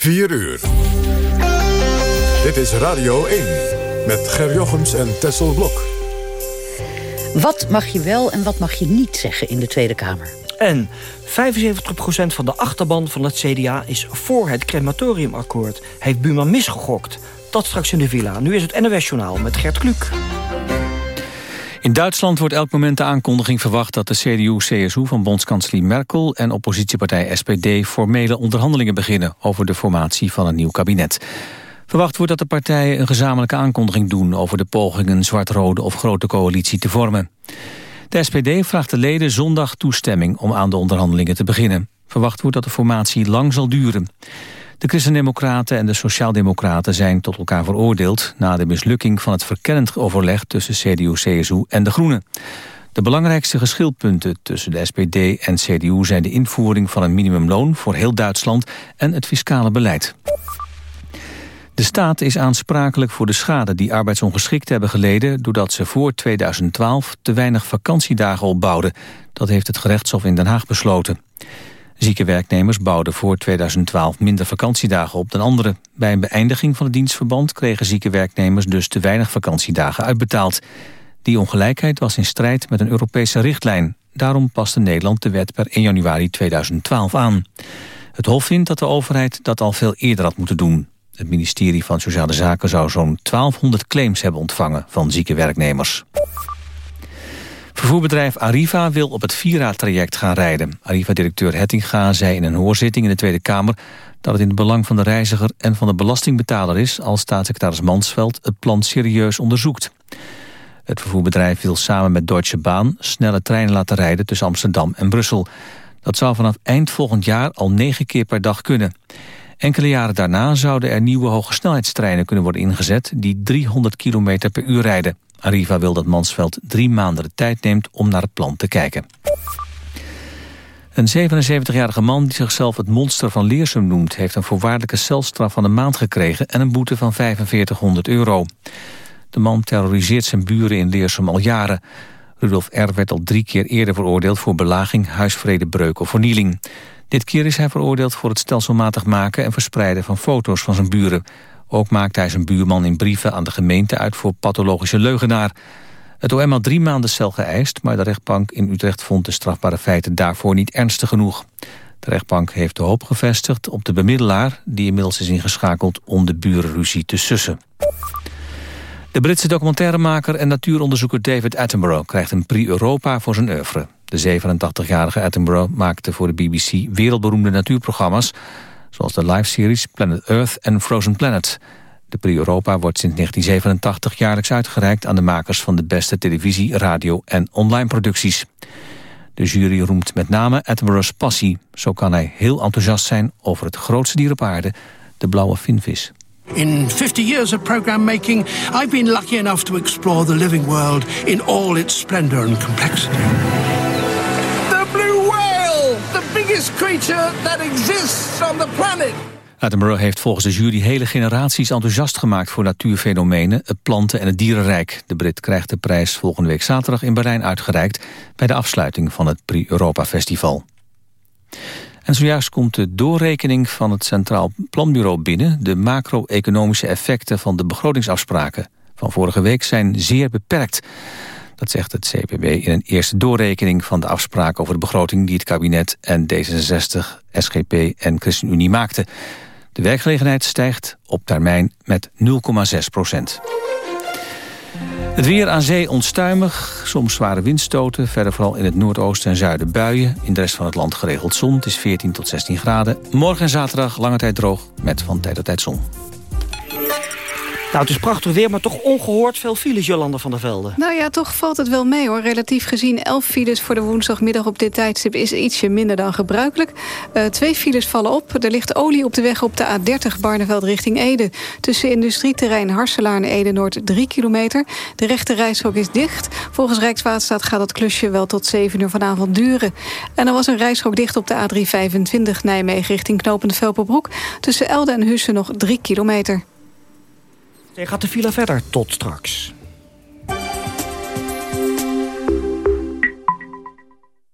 4 uur. Dit is Radio 1 met Ger Jochems en Tessel Blok. Wat mag je wel en wat mag je niet zeggen in de Tweede Kamer? En 75% van de achterban van het CDA is voor het crematoriumakkoord. Heeft Buma misgegokt? Dat straks in de villa. Nu is het NOS Journaal met Gert Kluk. In Duitsland wordt elk moment de aankondiging verwacht dat de CDU-CSU van bondskanselier Merkel en oppositiepartij SPD formele onderhandelingen beginnen over de formatie van een nieuw kabinet. Verwacht wordt dat de partijen een gezamenlijke aankondiging doen over de pogingen zwart-rode of grote coalitie te vormen. De SPD vraagt de leden zondag toestemming om aan de onderhandelingen te beginnen. Verwacht wordt dat de formatie lang zal duren. De Christendemocraten en de Sociaaldemocraten zijn tot elkaar veroordeeld... na de mislukking van het verkennend overleg tussen CDU-CSU en de Groenen. De belangrijkste geschilpunten tussen de SPD en CDU... zijn de invoering van een minimumloon voor heel Duitsland en het fiscale beleid. De staat is aansprakelijk voor de schade die arbeidsongeschikten hebben geleden... doordat ze voor 2012 te weinig vakantiedagen opbouwden. Dat heeft het gerechtshof in Den Haag besloten. Zieke werknemers bouwden voor 2012 minder vakantiedagen op dan anderen. Bij een beëindiging van het dienstverband kregen zieke werknemers dus te weinig vakantiedagen uitbetaald. Die ongelijkheid was in strijd met een Europese richtlijn. Daarom paste Nederland de wet per 1 januari 2012 aan. Het Hof vindt dat de overheid dat al veel eerder had moeten doen. Het ministerie van Sociale Zaken zou zo'n 1200 claims hebben ontvangen van zieke werknemers. Vervoerbedrijf Arriva wil op het Vira-traject gaan rijden. Arriva-directeur Hettinga zei in een hoorzitting in de Tweede Kamer... dat het in het belang van de reiziger en van de belastingbetaler is... als staatssecretaris Mansveld het plan serieus onderzoekt. Het vervoerbedrijf wil samen met Deutsche Bahn... snelle treinen laten rijden tussen Amsterdam en Brussel. Dat zou vanaf eind volgend jaar al negen keer per dag kunnen. Enkele jaren daarna zouden er nieuwe hogesnelheidstreinen kunnen worden ingezet... die 300 km per uur rijden. Arriva wil dat Mansveld drie maanden de tijd neemt om naar het plan te kijken. Een 77-jarige man die zichzelf het monster van Leersum noemt... heeft een voorwaardelijke celstraf van een maand gekregen... en een boete van 4500 euro. De man terroriseert zijn buren in Leersum al jaren. Rudolf R. werd al drie keer eerder veroordeeld... voor belaging, huisvredebreuk of vernieling. Dit keer is hij veroordeeld voor het stelselmatig maken... en verspreiden van foto's van zijn buren. Ook maakte hij zijn buurman in brieven aan de gemeente uit voor pathologische leugenaar. Het OM had drie maanden cel geëist, maar de rechtbank in Utrecht vond de strafbare feiten daarvoor niet ernstig genoeg. De rechtbank heeft de hoop gevestigd op de bemiddelaar... die inmiddels is ingeschakeld om de burenruzie te sussen. De Britse documentairemaker en natuuronderzoeker David Attenborough... krijgt een Prix Europa voor zijn oeuvre. De 87-jarige Attenborough maakte voor de BBC wereldberoemde natuurprogramma's zoals de live-series Planet Earth en Frozen Planet. De Prix Europa wordt sinds 1987 jaarlijks uitgereikt aan de makers van de beste televisie, radio en online producties. De jury roemt met name Attenborough's passie. Zo kan hij heel enthousiast zijn over het grootste dier op aarde, de blauwe vinvis. In 50 years of program making, I've been lucky enough to explore the living world in all its splendor and complexity biggest creature that exists on the planet. Attenborough heeft volgens de jury hele generaties enthousiast gemaakt voor natuurfenomenen, het planten en het dierenrijk. De Brit krijgt de prijs volgende week zaterdag in Berlijn uitgereikt bij de afsluiting van het Prix Europa Festival. En zojuist komt de doorrekening van het Centraal Planbureau binnen. De macro-economische effecten van de begrotingsafspraken van vorige week zijn zeer beperkt. Dat zegt het CPB in een eerste doorrekening van de afspraken over de begroting die het kabinet en D66, SGP en ChristenUnie maakten. De werkgelegenheid stijgt op termijn met 0,6 procent. Het weer aan zee onstuimig, soms zware windstoten... verder vooral in het noordoosten en zuiden buien. In de rest van het land geregeld zon, het is 14 tot 16 graden. Morgen en zaterdag lange tijd droog, met van tijd tot tijd zon. Nou, het is prachtig weer, maar toch ongehoord veel files, Jolanda van der Velde. Nou ja, toch valt het wel mee hoor. Relatief gezien 11 files voor de woensdagmiddag op dit tijdstip is ietsje minder dan gebruikelijk. Uh, twee files vallen op. Er ligt olie op de weg op de A30 Barneveld richting Ede. Tussen industrieterrein Harselaar en Ede-Noord 3 kilometer. De rechte reishok is dicht. Volgens Rijkswaterstaat gaat dat klusje wel tot 7 uur vanavond duren. En er was een reishok dicht op de A325 Nijmegen richting Knopende Velperbroek. Tussen Elde en Hussen nog 3 kilometer. Gaat de file verder. Tot straks.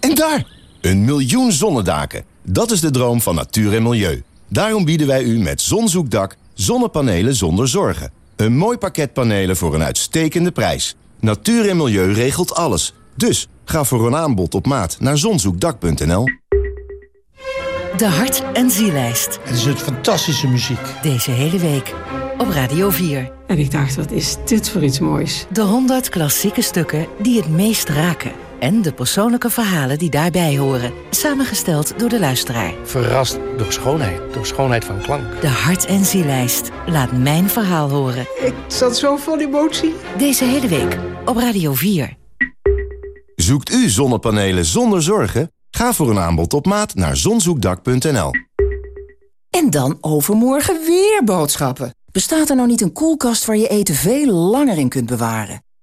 En daar! Een miljoen zonnedaken. Dat is de droom van natuur en milieu. Daarom bieden wij u met Zonzoekdak zonnepanelen zonder zorgen. Een mooi pakket panelen voor een uitstekende prijs. Natuur en milieu regelt alles. Dus ga voor een aanbod op maat naar zonzoekdak.nl. De Hart- en Zielijst. Het is een fantastische muziek. Deze hele week op Radio 4. En ik dacht, wat is dit voor iets moois? De 100 klassieke stukken die het meest raken en de persoonlijke verhalen die daarbij horen. Samengesteld door de luisteraar. Verrast door schoonheid, door schoonheid van klank. De Hart- en Zielijst. Laat mijn verhaal horen. Ik zat zo vol emotie. Deze hele week op Radio 4. Zoekt u zonnepanelen zonder zorgen? Ga voor een aanbod op maat naar zonzoekdak.nl. En dan overmorgen weer boodschappen. Bestaat er nou niet een koelkast waar je eten veel langer in kunt bewaren?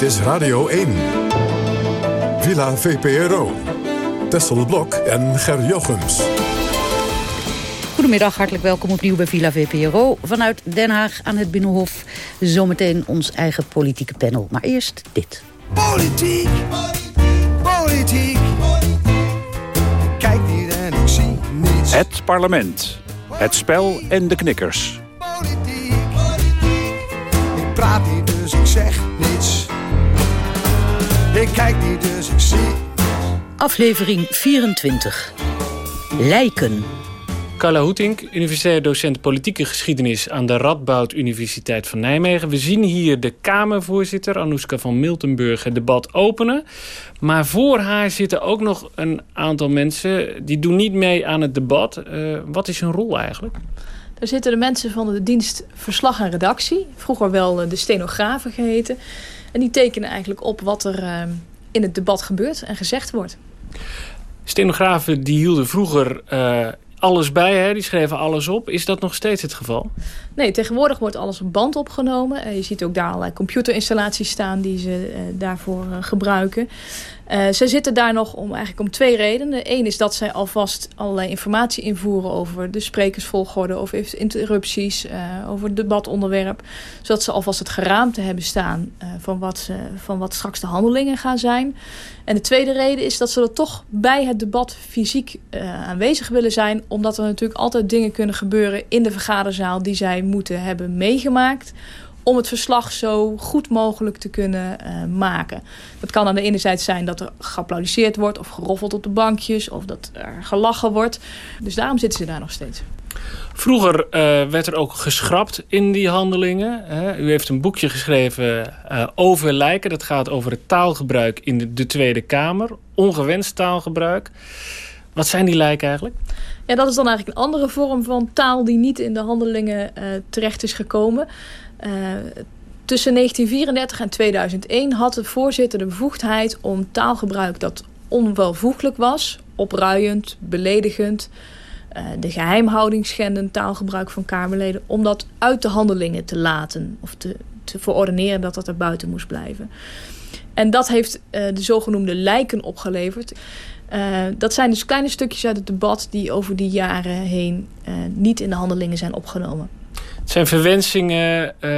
Dit is Radio 1. Villa VPRO. Tessel Blok en Ger Jochems. Goedemiddag, hartelijk welkom opnieuw bij Villa VPRO. Vanuit Den Haag aan het Binnenhof. Zometeen ons eigen politieke panel. Maar eerst dit. Politiek, politiek. Kijk niet en ik zie niets. Het parlement. Het spel en de knikkers. Politiek, ik praat niet Ik kijk niet, dus ik zie. Aflevering 24. Lijken. Carla Hoetink, universitair docent politieke geschiedenis aan de Radboud Universiteit van Nijmegen. We zien hier de Kamervoorzitter Anouska van Miltenburg het debat openen. Maar voor haar zitten ook nog een aantal mensen die doen niet mee aan het debat. Uh, wat is hun rol eigenlijk? Daar zitten de mensen van de dienst verslag en redactie. Vroeger wel de stenografen geheten. En die tekenen eigenlijk op wat er uh, in het debat gebeurt en gezegd wordt. Stenografen die hielden vroeger uh, alles bij, hè? die schreven alles op. Is dat nog steeds het geval? Nee, tegenwoordig wordt alles op band opgenomen. Uh, je ziet ook daar allerlei computerinstallaties staan die ze uh, daarvoor gebruiken. Uh, ze zitten daar nog om, eigenlijk om twee redenen. Eén is dat zij alvast allerlei informatie invoeren over de sprekersvolgorde, over interrupties, uh, over het debatonderwerp. Zodat ze alvast het geraamte hebben staan uh, van, wat ze, van wat straks de handelingen gaan zijn. En de tweede reden is dat ze er toch bij het debat fysiek aanwezig willen zijn. Omdat er natuurlijk altijd dingen kunnen gebeuren in de vergaderzaal die zij moeten hebben meegemaakt om het verslag zo goed mogelijk te kunnen uh, maken. Dat kan aan de ene zijde zijn dat er geapplaudiseerd wordt... of geroffeld op de bankjes, of dat er gelachen wordt. Dus daarom zitten ze daar nog steeds. Vroeger uh, werd er ook geschrapt in die handelingen. Hè. U heeft een boekje geschreven uh, over lijken. Dat gaat over het taalgebruik in de, de Tweede Kamer. Ongewenst taalgebruik. Wat zijn die lijken eigenlijk? Ja, dat is dan eigenlijk een andere vorm van taal... die niet in de handelingen uh, terecht is gekomen... Uh, tussen 1934 en 2001 had de voorzitter de bevoegdheid om taalgebruik dat onwelvoeglijk was, opruiend, beledigend, uh, de geheimhouding schendend taalgebruik van Kamerleden, om dat uit de handelingen te laten of te, te verordeneren dat dat er buiten moest blijven. En dat heeft uh, de zogenoemde lijken opgeleverd. Dat zijn dus kleine stukjes uit het debat die over die jaren heen niet in de handelingen zijn opgenomen. Het zijn verwensingen, uh,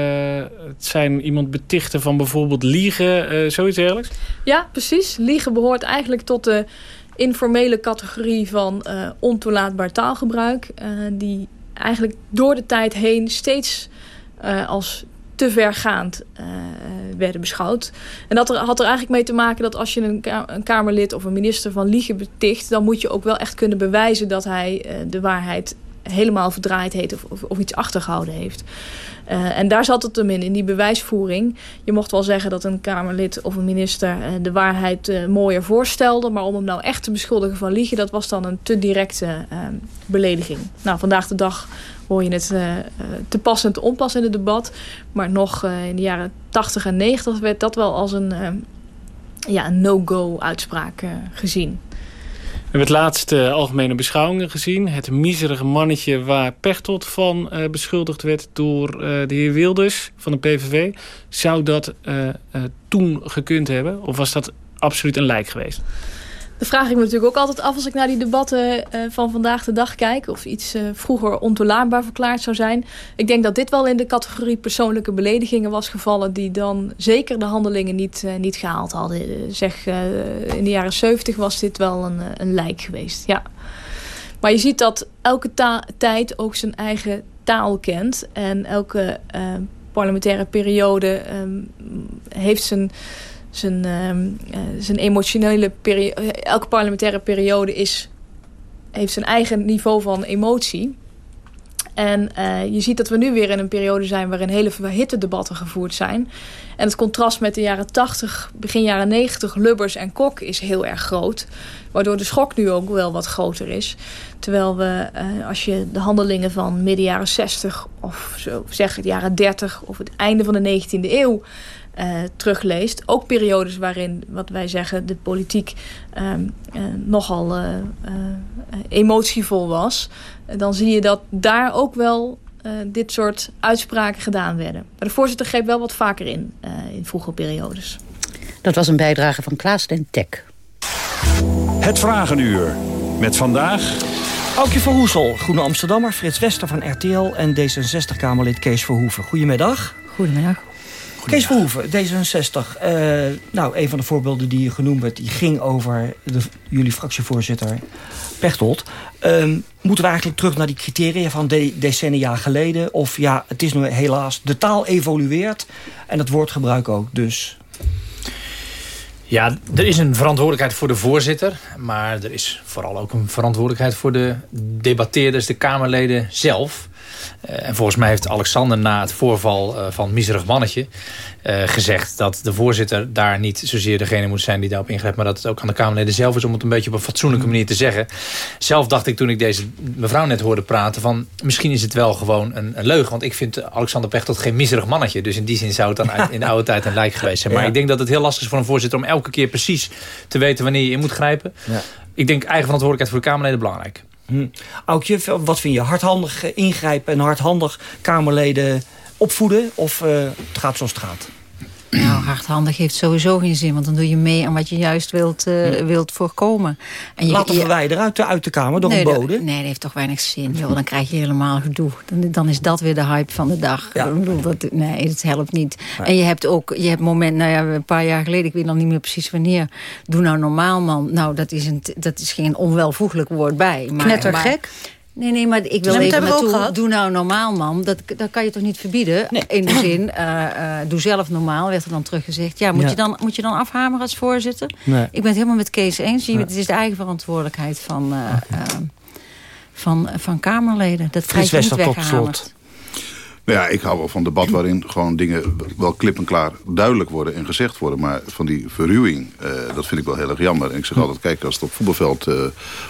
het zijn iemand betichten van bijvoorbeeld liegen, uh, zoiets dergelijks? Ja, precies. Liegen behoort eigenlijk tot de informele categorie van uh, ontoelaatbaar taalgebruik. die eigenlijk door de tijd heen steeds als te vergaand werden beschouwd. En dat had er eigenlijk mee te maken dat als je een, een, Kamerlid of een minister van liegen beticht... dan moet je ook wel echt kunnen bewijzen dat hij de waarheid helemaal verdraaid heeft of, of, iets achtergehouden heeft. Uh, en daar zat het hem in, in die bewijsvoering. Je mocht wel zeggen dat een Kamerlid of een minister uh, de waarheid uh, mooier voorstelde. Maar om hem nou echt te beschuldigen van liegen, dat was dan een te directe belediging. Nou, vandaag de dag hoor je het te pas en te onpas in het debat. Maar nog in de jaren 80 en 90 werd dat wel als een, ja, een no-go uitspraak gezien. Hebben het laatste algemene beschouwingen gezien. Het miserige mannetje waar Pechtold van uh, beschuldigd werd door uh, de heer Wilders van de PVV. Zou dat toen gekund hebben? Of was dat absoluut een lijk geweest? Dat vraag ik me natuurlijk ook altijd af als ik naar die debatten uh, van vandaag de dag kijk. Of iets uh, vroeger ontoelaatbaar verklaard zou zijn. Ik denk dat dit wel in de categorie persoonlijke beledigingen was gevallen. Die dan zeker de handelingen niet, uh, niet gehaald hadden. zeg, in de jaren 70 was dit wel een, een lijk geweest. Ja. Maar je ziet dat elke tijd ook zijn eigen taal kent. En elke parlementaire periode um, heeft zijn zijn, uh, zijn emotionele periode. Elke parlementaire periode is, heeft zijn eigen niveau van emotie. En uh, je ziet dat we nu weer in een periode zijn waarin hele verhitte debatten gevoerd zijn. En het contrast met de jaren 80, begin jaren 90, Lubbers en Kok is heel erg groot. Waardoor de schok nu ook wel wat groter is. Terwijl we, uh, als je de handelingen van midden jaren 60 of zo, zeg het jaren 30 of het einde van de 19e eeuw uh, terugleest. Ook periodes waarin, wat wij zeggen, de politiek uh, uh, nogal emotievol was. dan zie je dat daar ook wel dit soort uitspraken gedaan werden. Maar de voorzitter greep wel wat vaker in, in vroege periodes. Dat was een bijdrage van Klaas den Tek. Het Vragenuur. Met vandaag... Aukje van Hoesel, Groene Amsterdammer, Frits Wester van RTL... en D66-Kamerlid Kees Verhoeven. Goedemiddag. Goedemiddag. Kees Verhoeven, D66. Uh, nou, een van de voorbeelden die je genoemd werd... die ging over de, jullie fractievoorzitter Pechtold. Um, moeten we eigenlijk terug naar die criteria van de, decennia geleden? Of ja, het is nu helaas... de taal evolueert en het woordgebruik ook, dus... Ja, er is een verantwoordelijkheid voor de voorzitter. Maar er is vooral ook een verantwoordelijkheid voor de debatteerders, de Kamerleden zelf. Uh, en volgens mij heeft Alexander na het voorval uh, van Miserig Mannetje uh, gezegd dat de voorzitter daar niet zozeer degene moet zijn die daarop ingrijpt, maar dat het ook aan de Kamerleden zelf is om het een beetje op een fatsoenlijke manier te zeggen. Zelf dacht ik toen ik deze mevrouw net hoorde praten van misschien is het wel gewoon een, een leugen, want ik vind Alexander Pechtold geen miserig mannetje. Dus in die zin zou het dan uit, in de oude tijd een lijk geweest zijn. Maar ja. ik denk dat het heel lastig is voor een voorzitter om elke keer precies te weten wanneer je in moet grijpen. Ja. Ik denk eigen verantwoordelijkheid voor de Kamerleden belangrijk. Hm. Wat vind je? Hardhandig ingrijpen en hardhandig Kamerleden opvoeden? Of uh, het gaat zoals het gaat? Nou, hardhandig heeft sowieso geen zin. Want dan doe je mee aan wat je juist wilt, uh, ja. wilt voorkomen. En je, Laten we verwijderen uit de, uit de Kamer door nee, een bode. Nee, dat heeft toch weinig zin. Joh, dan krijg je helemaal gedoe. Dan, dan is dat weer de hype van de dag. Ja. Dat, nee, dat helpt niet. Ja. En je hebt ook je hebt moment, nou ja, een paar jaar geleden... ik weet nog niet meer precies wanneer... doe nou normaal, man. Nou, dat is, een, dat is geen onwelvoeglijk woord bij. Maar, Knettergek? Maar, Nee, nee, maar ik wil nee, even naartoe. Doe nou normaal, man. Dat, dat kan je toch niet verbieden? Nee. In de zin, uh, uh, doe zelf normaal, werd er dan teruggezegd. Ja, moet, ja. Je, dan, moet je dan afhameren als voorzitter? Nee. Ik ben het helemaal met Kees eens. Je, nee. Het is de eigen verantwoordelijkheid van, uh, van, van Kamerleden. Dat krijg je niet weggehamerd. Nou ja, ik hou wel van debat waarin gewoon dingen wel klip en klaar duidelijk worden en gezegd worden. Maar van die verruwing, uh, dat vind ik wel heel erg jammer. En ik zeg altijd, kijk, als het op voetbalveld uh,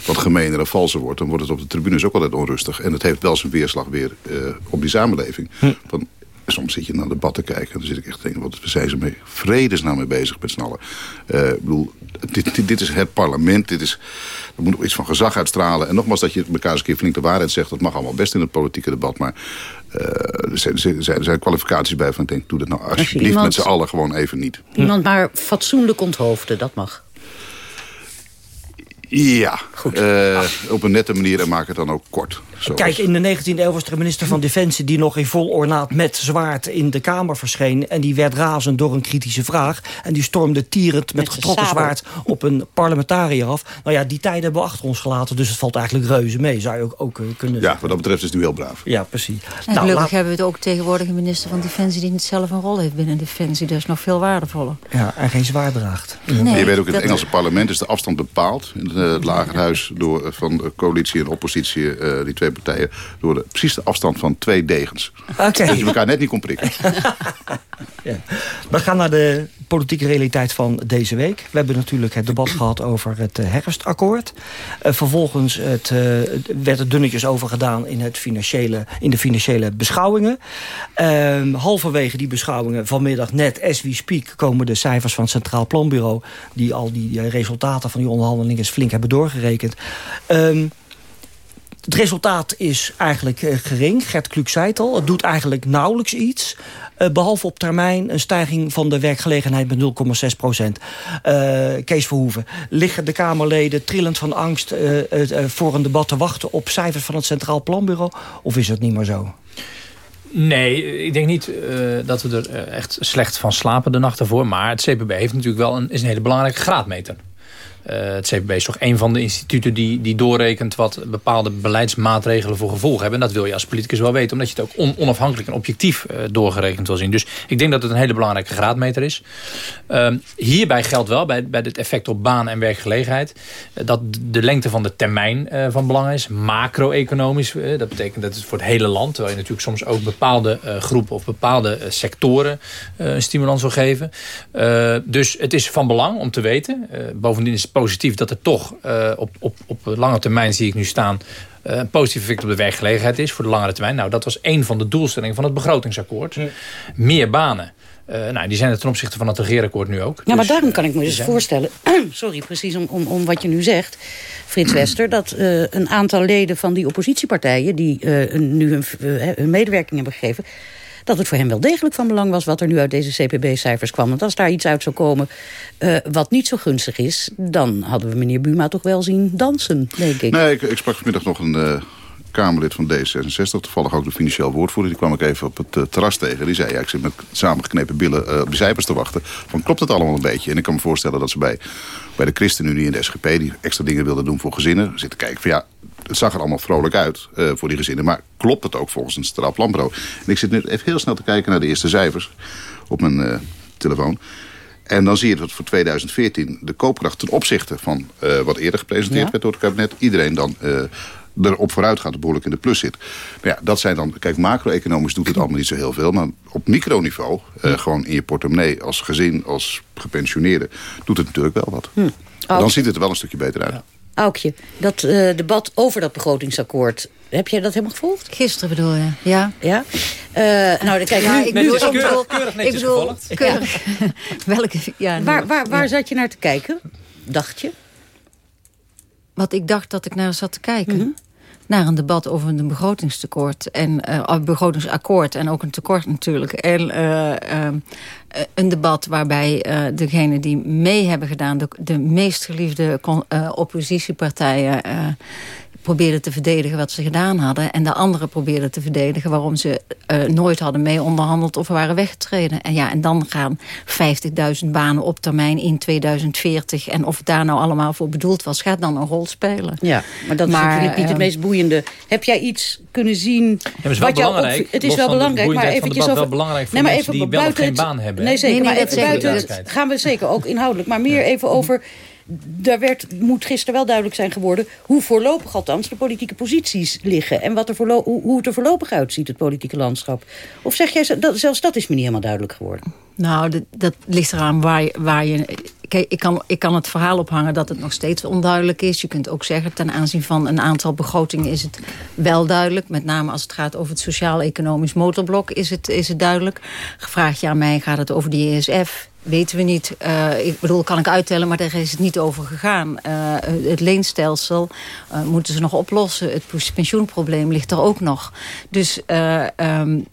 wat gemener en valser wordt... dan wordt het op de tribunes ook altijd onrustig. En het heeft wel zijn weerslag weer uh, op die samenleving. Hm. Van, soms zit je naar debatten kijken en dan zit ik echt te denken... wat zijn ze mee vredesnaam mee bezig met z'n allen. Uh, ik bedoel, dit, dit, dit, is het parlement, dit is, er moet nog iets van gezag uitstralen. En nogmaals, dat je elkaar eens een keer flink de waarheid zegt... dat mag allemaal best in het politieke debat, maar... Er, zijn, er, zijn, zijn kwalificaties bij van ik denk, doe dat nou alsjeblieft iemand, met z'n allen gewoon even niet. Iemand maar fatsoenlijk onthoofden, dat mag. Ja, uh, op een nette manier en maak het dan ook kort. Kijk, in de 19e eeuw was er een minister van Defensie... die nog in vol ornaat met zwaard in de Kamer verscheen. En die werd razend door een kritische vraag. En die stormde tierend met, getrokken zwaard op een parlementariër af. Nou ja, die tijden hebben we achter ons gelaten. Dus het valt eigenlijk reuze mee, zou je ook, ook eh, kunnen Ja, wat dat betreft is het nu heel braaf. Ja, precies. En nou, gelukkig hebben we het ook tegenwoordig een minister van Defensie... die niet zelf een rol heeft binnen Defensie. Dat is nog veel waardevoller. Ja, en geen zwaard draagt. Nee, je weet ook, in het Engelse parlement is de afstand bepaald. In het lagerhuis door, eh, van de coalitie en oppositie, uh, die twee partijen... door de, precies de afstand van twee degens. Okay. Dat je elkaar net niet kon prikken. ja. We gaan naar de politieke realiteit van deze week. We hebben natuurlijk het debat gehad over het uh, herfstakkoord. Uh, vervolgens het, uh, werd er dunnetjes over gedaan in, het financiële, in de financiële beschouwingen. Ehm, halverwege die beschouwingen vanmiddag net as we speak... komen de cijfers van het Centraal Planbureau... die al die resultaten van die onderhandelingen flink hebben doorgerekend. Um, het resultaat is eigenlijk uh, gering. Gert Kluk zei het al. Het doet eigenlijk nauwelijks iets. Uh, behalve op termijn een stijging van de werkgelegenheid met 0,6 procent. Uh, Kees Verhoeven. Liggen de Kamerleden trillend van angst voor een debat te wachten... op cijfers van het Centraal Planbureau? Of is het niet meer zo? Nee, ik denk niet dat we er echt slecht van slapen de nacht ervoor. Maar het CPB heeft natuurlijk wel een, is een hele belangrijke graadmeter. Uh, het CPB is toch een van de instituten die, die doorrekent... wat bepaalde beleidsmaatregelen voor gevolgen hebben. En dat wil je als politicus wel weten... omdat je het ook on, onafhankelijk en objectief uh, doorgerekend wil zien. Dus ik denk dat het een hele belangrijke graadmeter is. Uh, hierbij geldt wel, bij, bij het effect op baan en werkgelegenheid... Uh, dat de lengte van de termijn van belang is. Macro-economisch, dat betekent dat het voor het hele land... terwijl je natuurlijk soms ook bepaalde groepen of bepaalde sectoren... een stimulans wil geven. dus het is van belang om te weten. bovendien is positief dat er toch uh, op, op, op lange termijn zie ik nu staan... Uh, een positief effect op de werkgelegenheid is voor de langere termijn. Nou, dat was een van de doelstellingen van het begrotingsakkoord. Meer banen. Uh, nou, die zijn er ten opzichte van het regeerakkoord nu ook. Ja, dus, maar daarom kan ik me dus voorstellen... sorry, precies om, om, om wat je nu zegt, Frits Wester... dat uh, een aantal leden van die oppositiepartijen... die uh, nu hun, hun medewerking hebben gegeven dat het voor hem wel degelijk van belang was... wat er nu uit deze CPB-cijfers kwam. Want als daar iets uit zou komen uh, wat niet zo gunstig is... dan hadden we meneer Buma toch wel zien dansen, denk ik. Nee, ik, sprak vanmiddag nog een... Uh... Kamerlid van D66, toevallig ook de financieel woordvoerder... die kwam ik even op het uh, terras tegen. Die zei, ja, ik zit met samengeknepen billen uh, op die cijfers te wachten. Van, klopt het allemaal een beetje? En ik kan me voorstellen dat ze bij, bij de ChristenUnie en de SGP... die extra dingen wilden doen voor gezinnen... zitten kijken van, ja, het zag er allemaal vrolijk uit uh, voor die gezinnen. Maar klopt het ook volgens een Centraal Planbureau? En ik zit nu even heel snel te kijken naar de eerste cijfers op mijn telefoon. En dan zie je dat voor 2014 de koopkracht ten opzichte van uh, wat eerder gepresenteerd ja. werd door het kabinet... iedereen dan erop vooruit gaat, behoorlijk in de plus zit. Maar ja, dat zijn dan... Kijk, macro-economisch doet het allemaal niet zo heel veel. Maar op microniveau, uh, gewoon in je portemonnee... als gezin, als gepensioneerde, doet het natuurlijk wel wat. Hm. Dan ziet het er wel een stukje beter uit. Ja. Aukje, dat uh, debat over dat begrotingsakkoord... Heb jij dat helemaal gevolgd? Gisteren bedoel je, ja. Ja? Uh, nou, kijk, ja, nu, ik bedoel, keurig, keurig netjes ik bedoel, keurig, welke, ja, waar waar, waar ja. zat je naar te kijken, dacht je? Wat ik dacht dat ik naar zat te kijken? Mm -hmm. Naar een debat over een begrotingstekort en uh, begrotingsakkoord en ook een tekort natuurlijk. En uh, een debat waarbij uh, degenen die mee hebben gedaan... de, de meest geliefde uh, oppositiepartijen uh, probeerden te verdedigen wat ze gedaan hadden. En de anderen probeerden te verdedigen waarom ze uh, nooit hadden mee onderhandeld of waren weggetreden. En ja, en dan gaan 50.000 banen op termijn in 2040. En of het daar nou allemaal voor bedoeld was, gaat dan een rol spelen. Ja, maar dat maar, is natuurlijk niet uh, het meest boeiende. Heb jij iets kunnen zien... Ja, het is wel belangrijk. het is wel belangrijk, maar eventjes over... wel belangrijk voor nee, maar even die wel geen baan hebben. Nee, zeker. Nee, nee, maar even buiten het gaan we zeker ook inhoudelijk. Maar meer even over daar werd, moet gisteren wel duidelijk zijn geworden... hoe voorlopig althans de politieke posities liggen... en wat er hoe, hoe het er voorlopig uitziet, het politieke landschap. Of zeg jij, dat, zelfs dat is me niet helemaal duidelijk geworden? Nou, dat, dat ligt eraan waar. Waar je ik kan, ik kan het verhaal ophangen dat het nog steeds onduidelijk is. Je kunt ook zeggen, ten aanzien van een aantal begrotingen is het wel duidelijk. Met name als het gaat over het sociaal-economisch motorblok is het, is het duidelijk. Gevraagd je aan mij, gaat het over de ESF weten we niet. Uh, ik bedoel, kan ik uittellen, maar daar is het niet over gegaan. Uh, het leenstelsel uh, moeten ze nog oplossen. Het pensioenprobleem ligt er ook nog. Dus um,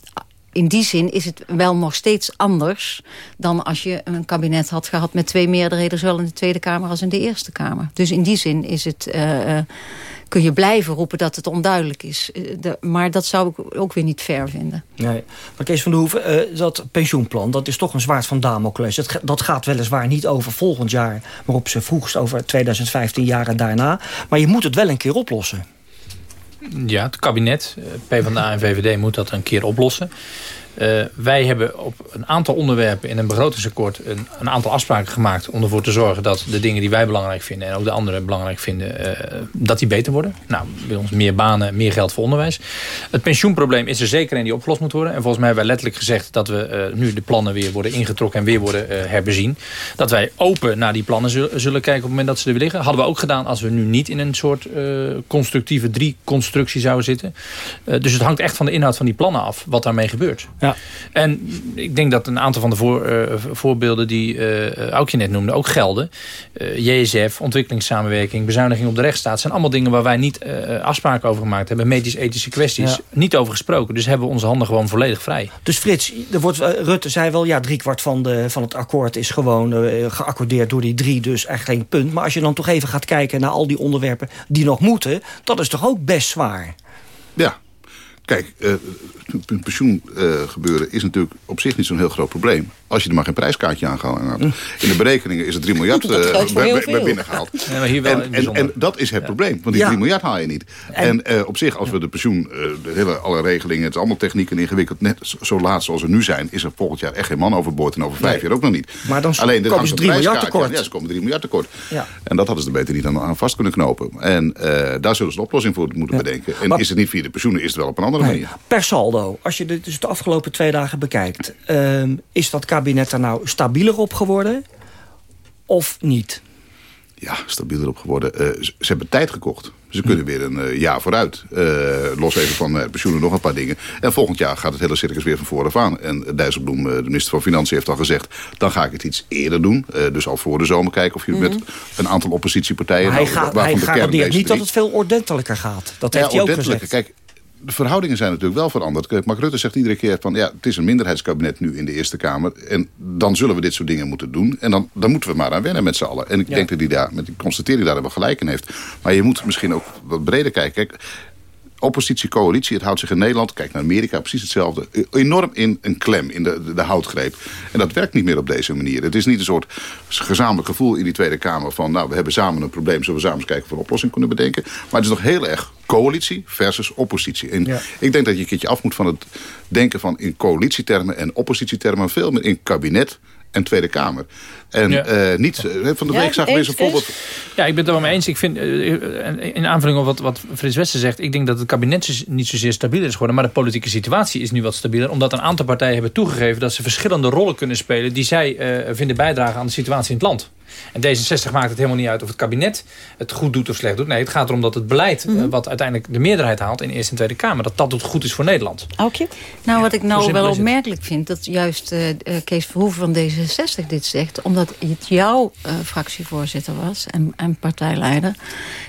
in die zin is het wel nog steeds anders... dan als je een kabinet had gehad met twee meerderheden... zowel in de Tweede Kamer als in de Eerste Kamer. Dus in die zin is het... Uh, kun je blijven roepen dat het onduidelijk is. De, maar dat zou ik ook weer niet fair vinden. Nee. Maar Kees van der Hoeven, dat pensioenplan... dat is toch een zwaard van Damocles. Dat, dat gaat weliswaar niet over volgend jaar... maar op zijn vroegst over 2015 jaren daarna. Maar je moet het wel een keer oplossen. Ja, het kabinet, PvdA en VVD, moet dat een keer oplossen. Uh, wij hebben op een aantal onderwerpen in een begrotingsakkoord een, een, aantal afspraken gemaakt om ervoor te zorgen dat de dingen die wij belangrijk vinden en ook de anderen belangrijk vinden, uh, dat die beter worden. Nou, bij ons meer banen, meer geld voor onderwijs. Het pensioenprobleem is er zeker een die opgelost moet worden. En volgens mij hebben wij letterlijk gezegd dat we uh, nu de plannen weer worden ingetrokken en weer worden herbezien. Dat wij open naar die plannen zullen, zullen, kijken op het moment dat ze er weer liggen. Hadden we ook gedaan als we nu niet in een soort constructieve drie-constructie zouden zitten. dus het hangt echt van de inhoud van die plannen af wat daarmee gebeurt. Ja. En ik denk dat een aantal van de voor, uh, voorbeelden die uh, Aukje net noemde ook gelden. Uh, JSF, ontwikkelingssamenwerking, bezuiniging op de rechtsstaat... zijn allemaal dingen waar wij niet afspraken over gemaakt hebben. Medisch-ethische kwesties, ja. niet over gesproken. Dus hebben we onze handen gewoon volledig vrij. Dus Frits, er wordt, Rutte zei wel... ja, driekwart van, de, van het akkoord is gewoon geaccordeerd door die drie. Dus eigenlijk geen punt. Maar als je dan toch even gaat kijken naar al die onderwerpen die nog moeten... dat is toch ook best zwaar? Ja, Kijk, uh, pensioen uh, gebeuren is natuurlijk op zich niet zo'n heel groot probleem als je er maar geen prijskaartje aan gaat. In de berekeningen is het 3 miljard uh, bij, bij binnengehaald. Ja, hier wel en, en, en, dat is het probleem, want die 3 miljard haal je niet. En, en uh, op zich, als we de pensioen, uh, de hele, alle regelingen... het is allemaal techniek en ingewikkeld... net zo laat zoals we nu zijn... is er volgend jaar echt geen man overboord en over vijf nee. jaar ook nog niet. Maar dan Alleen, komen ze 3 miljard tekort. Ja, ze komen 3 miljard tekort. Ja. En dat hadden ze er beter niet aan, aan vast kunnen knopen. En daar zullen ze een oplossing voor moeten ja. bedenken. En maar, is het niet via de pensioenen, is het wel op een andere nee. manier. Per saldo, als je dit dus de afgelopen twee dagen bekijkt... Um, is dat kabinet er nou stabieler op geworden of niet? Ja, stabieler op geworden. Uh, ze hebben tijd gekocht. Ze kunnen weer een uh, jaar vooruit. Uh, los even van uh, pensioenen nog een paar dingen. En volgend jaar gaat het hele circus weer van vooraf aan. En Dijsselbloem, de minister van Financiën, heeft al gezegd... dan ga ik het iets eerder doen. dus al voor de zomer kijken of je mm -hmm. met een aantal oppositiepartijen... Maar hij, gaat, hij garandeert niet dat het veel ordentelijker gaat. Dat heeft hij ook gezegd. Kijk, de verhoudingen zijn natuurlijk wel veranderd. Mark Rutte zegt iedere keer van... ja, het is een minderheidskabinet nu in de Eerste Kamer... en dan zullen we dit soort dingen moeten doen. En dan, dan moeten we maar aan wennen met z'n allen. En ik ja. denk dat hij daar, met, ik constateer hij daar wel gelijk in heeft. Maar je moet misschien ook wat breder kijken. Kijk, oppositie, coalitie, het houdt zich in Nederland... kijk naar Amerika, precies hetzelfde... enorm in een klem, in de, de, de, houtgreep. En dat werkt niet meer op deze manier. Het is niet een soort gezamenlijk gevoel in die Tweede Kamer... van nou, we hebben samen een probleem... zullen we samen eens kijken of we een oplossing kunnen bedenken. Maar het is nog heel erg coalitie versus oppositie. En ja. ik denk dat je een keertje af moet van het denken van in coalitietermen en oppositietermen... veel meer in kabinet en Tweede Kamer. En ja. uh, niet, uh, van de week zag we eens een voorbeeld... Ja, ik ben het er wel mee eens. Ik vind, uh, in aanvulling op wat, wat Frits Wester zegt... ik denk dat het kabinet niet zozeer stabieler is geworden... maar de politieke situatie is nu wat stabieler... omdat een aantal partijen hebben toegegeven... dat ze verschillende rollen kunnen spelen... die zij vinden bijdragen aan de situatie in het land. En D66 maakt het helemaal niet uit of het kabinet het goed doet of slecht doet. Nee, het gaat erom dat het beleid, mm -hmm. wat uiteindelijk de meerderheid haalt... in de Eerste en Tweede Kamer, dat dat goed is voor Nederland. Aukje? Nou, wat ik nou wel opmerkelijk vind... dat juist uh, Kees Verhoeven van D66 dit zegt... omdat het jouw uh, fractievoorzitter was en, en partijleider...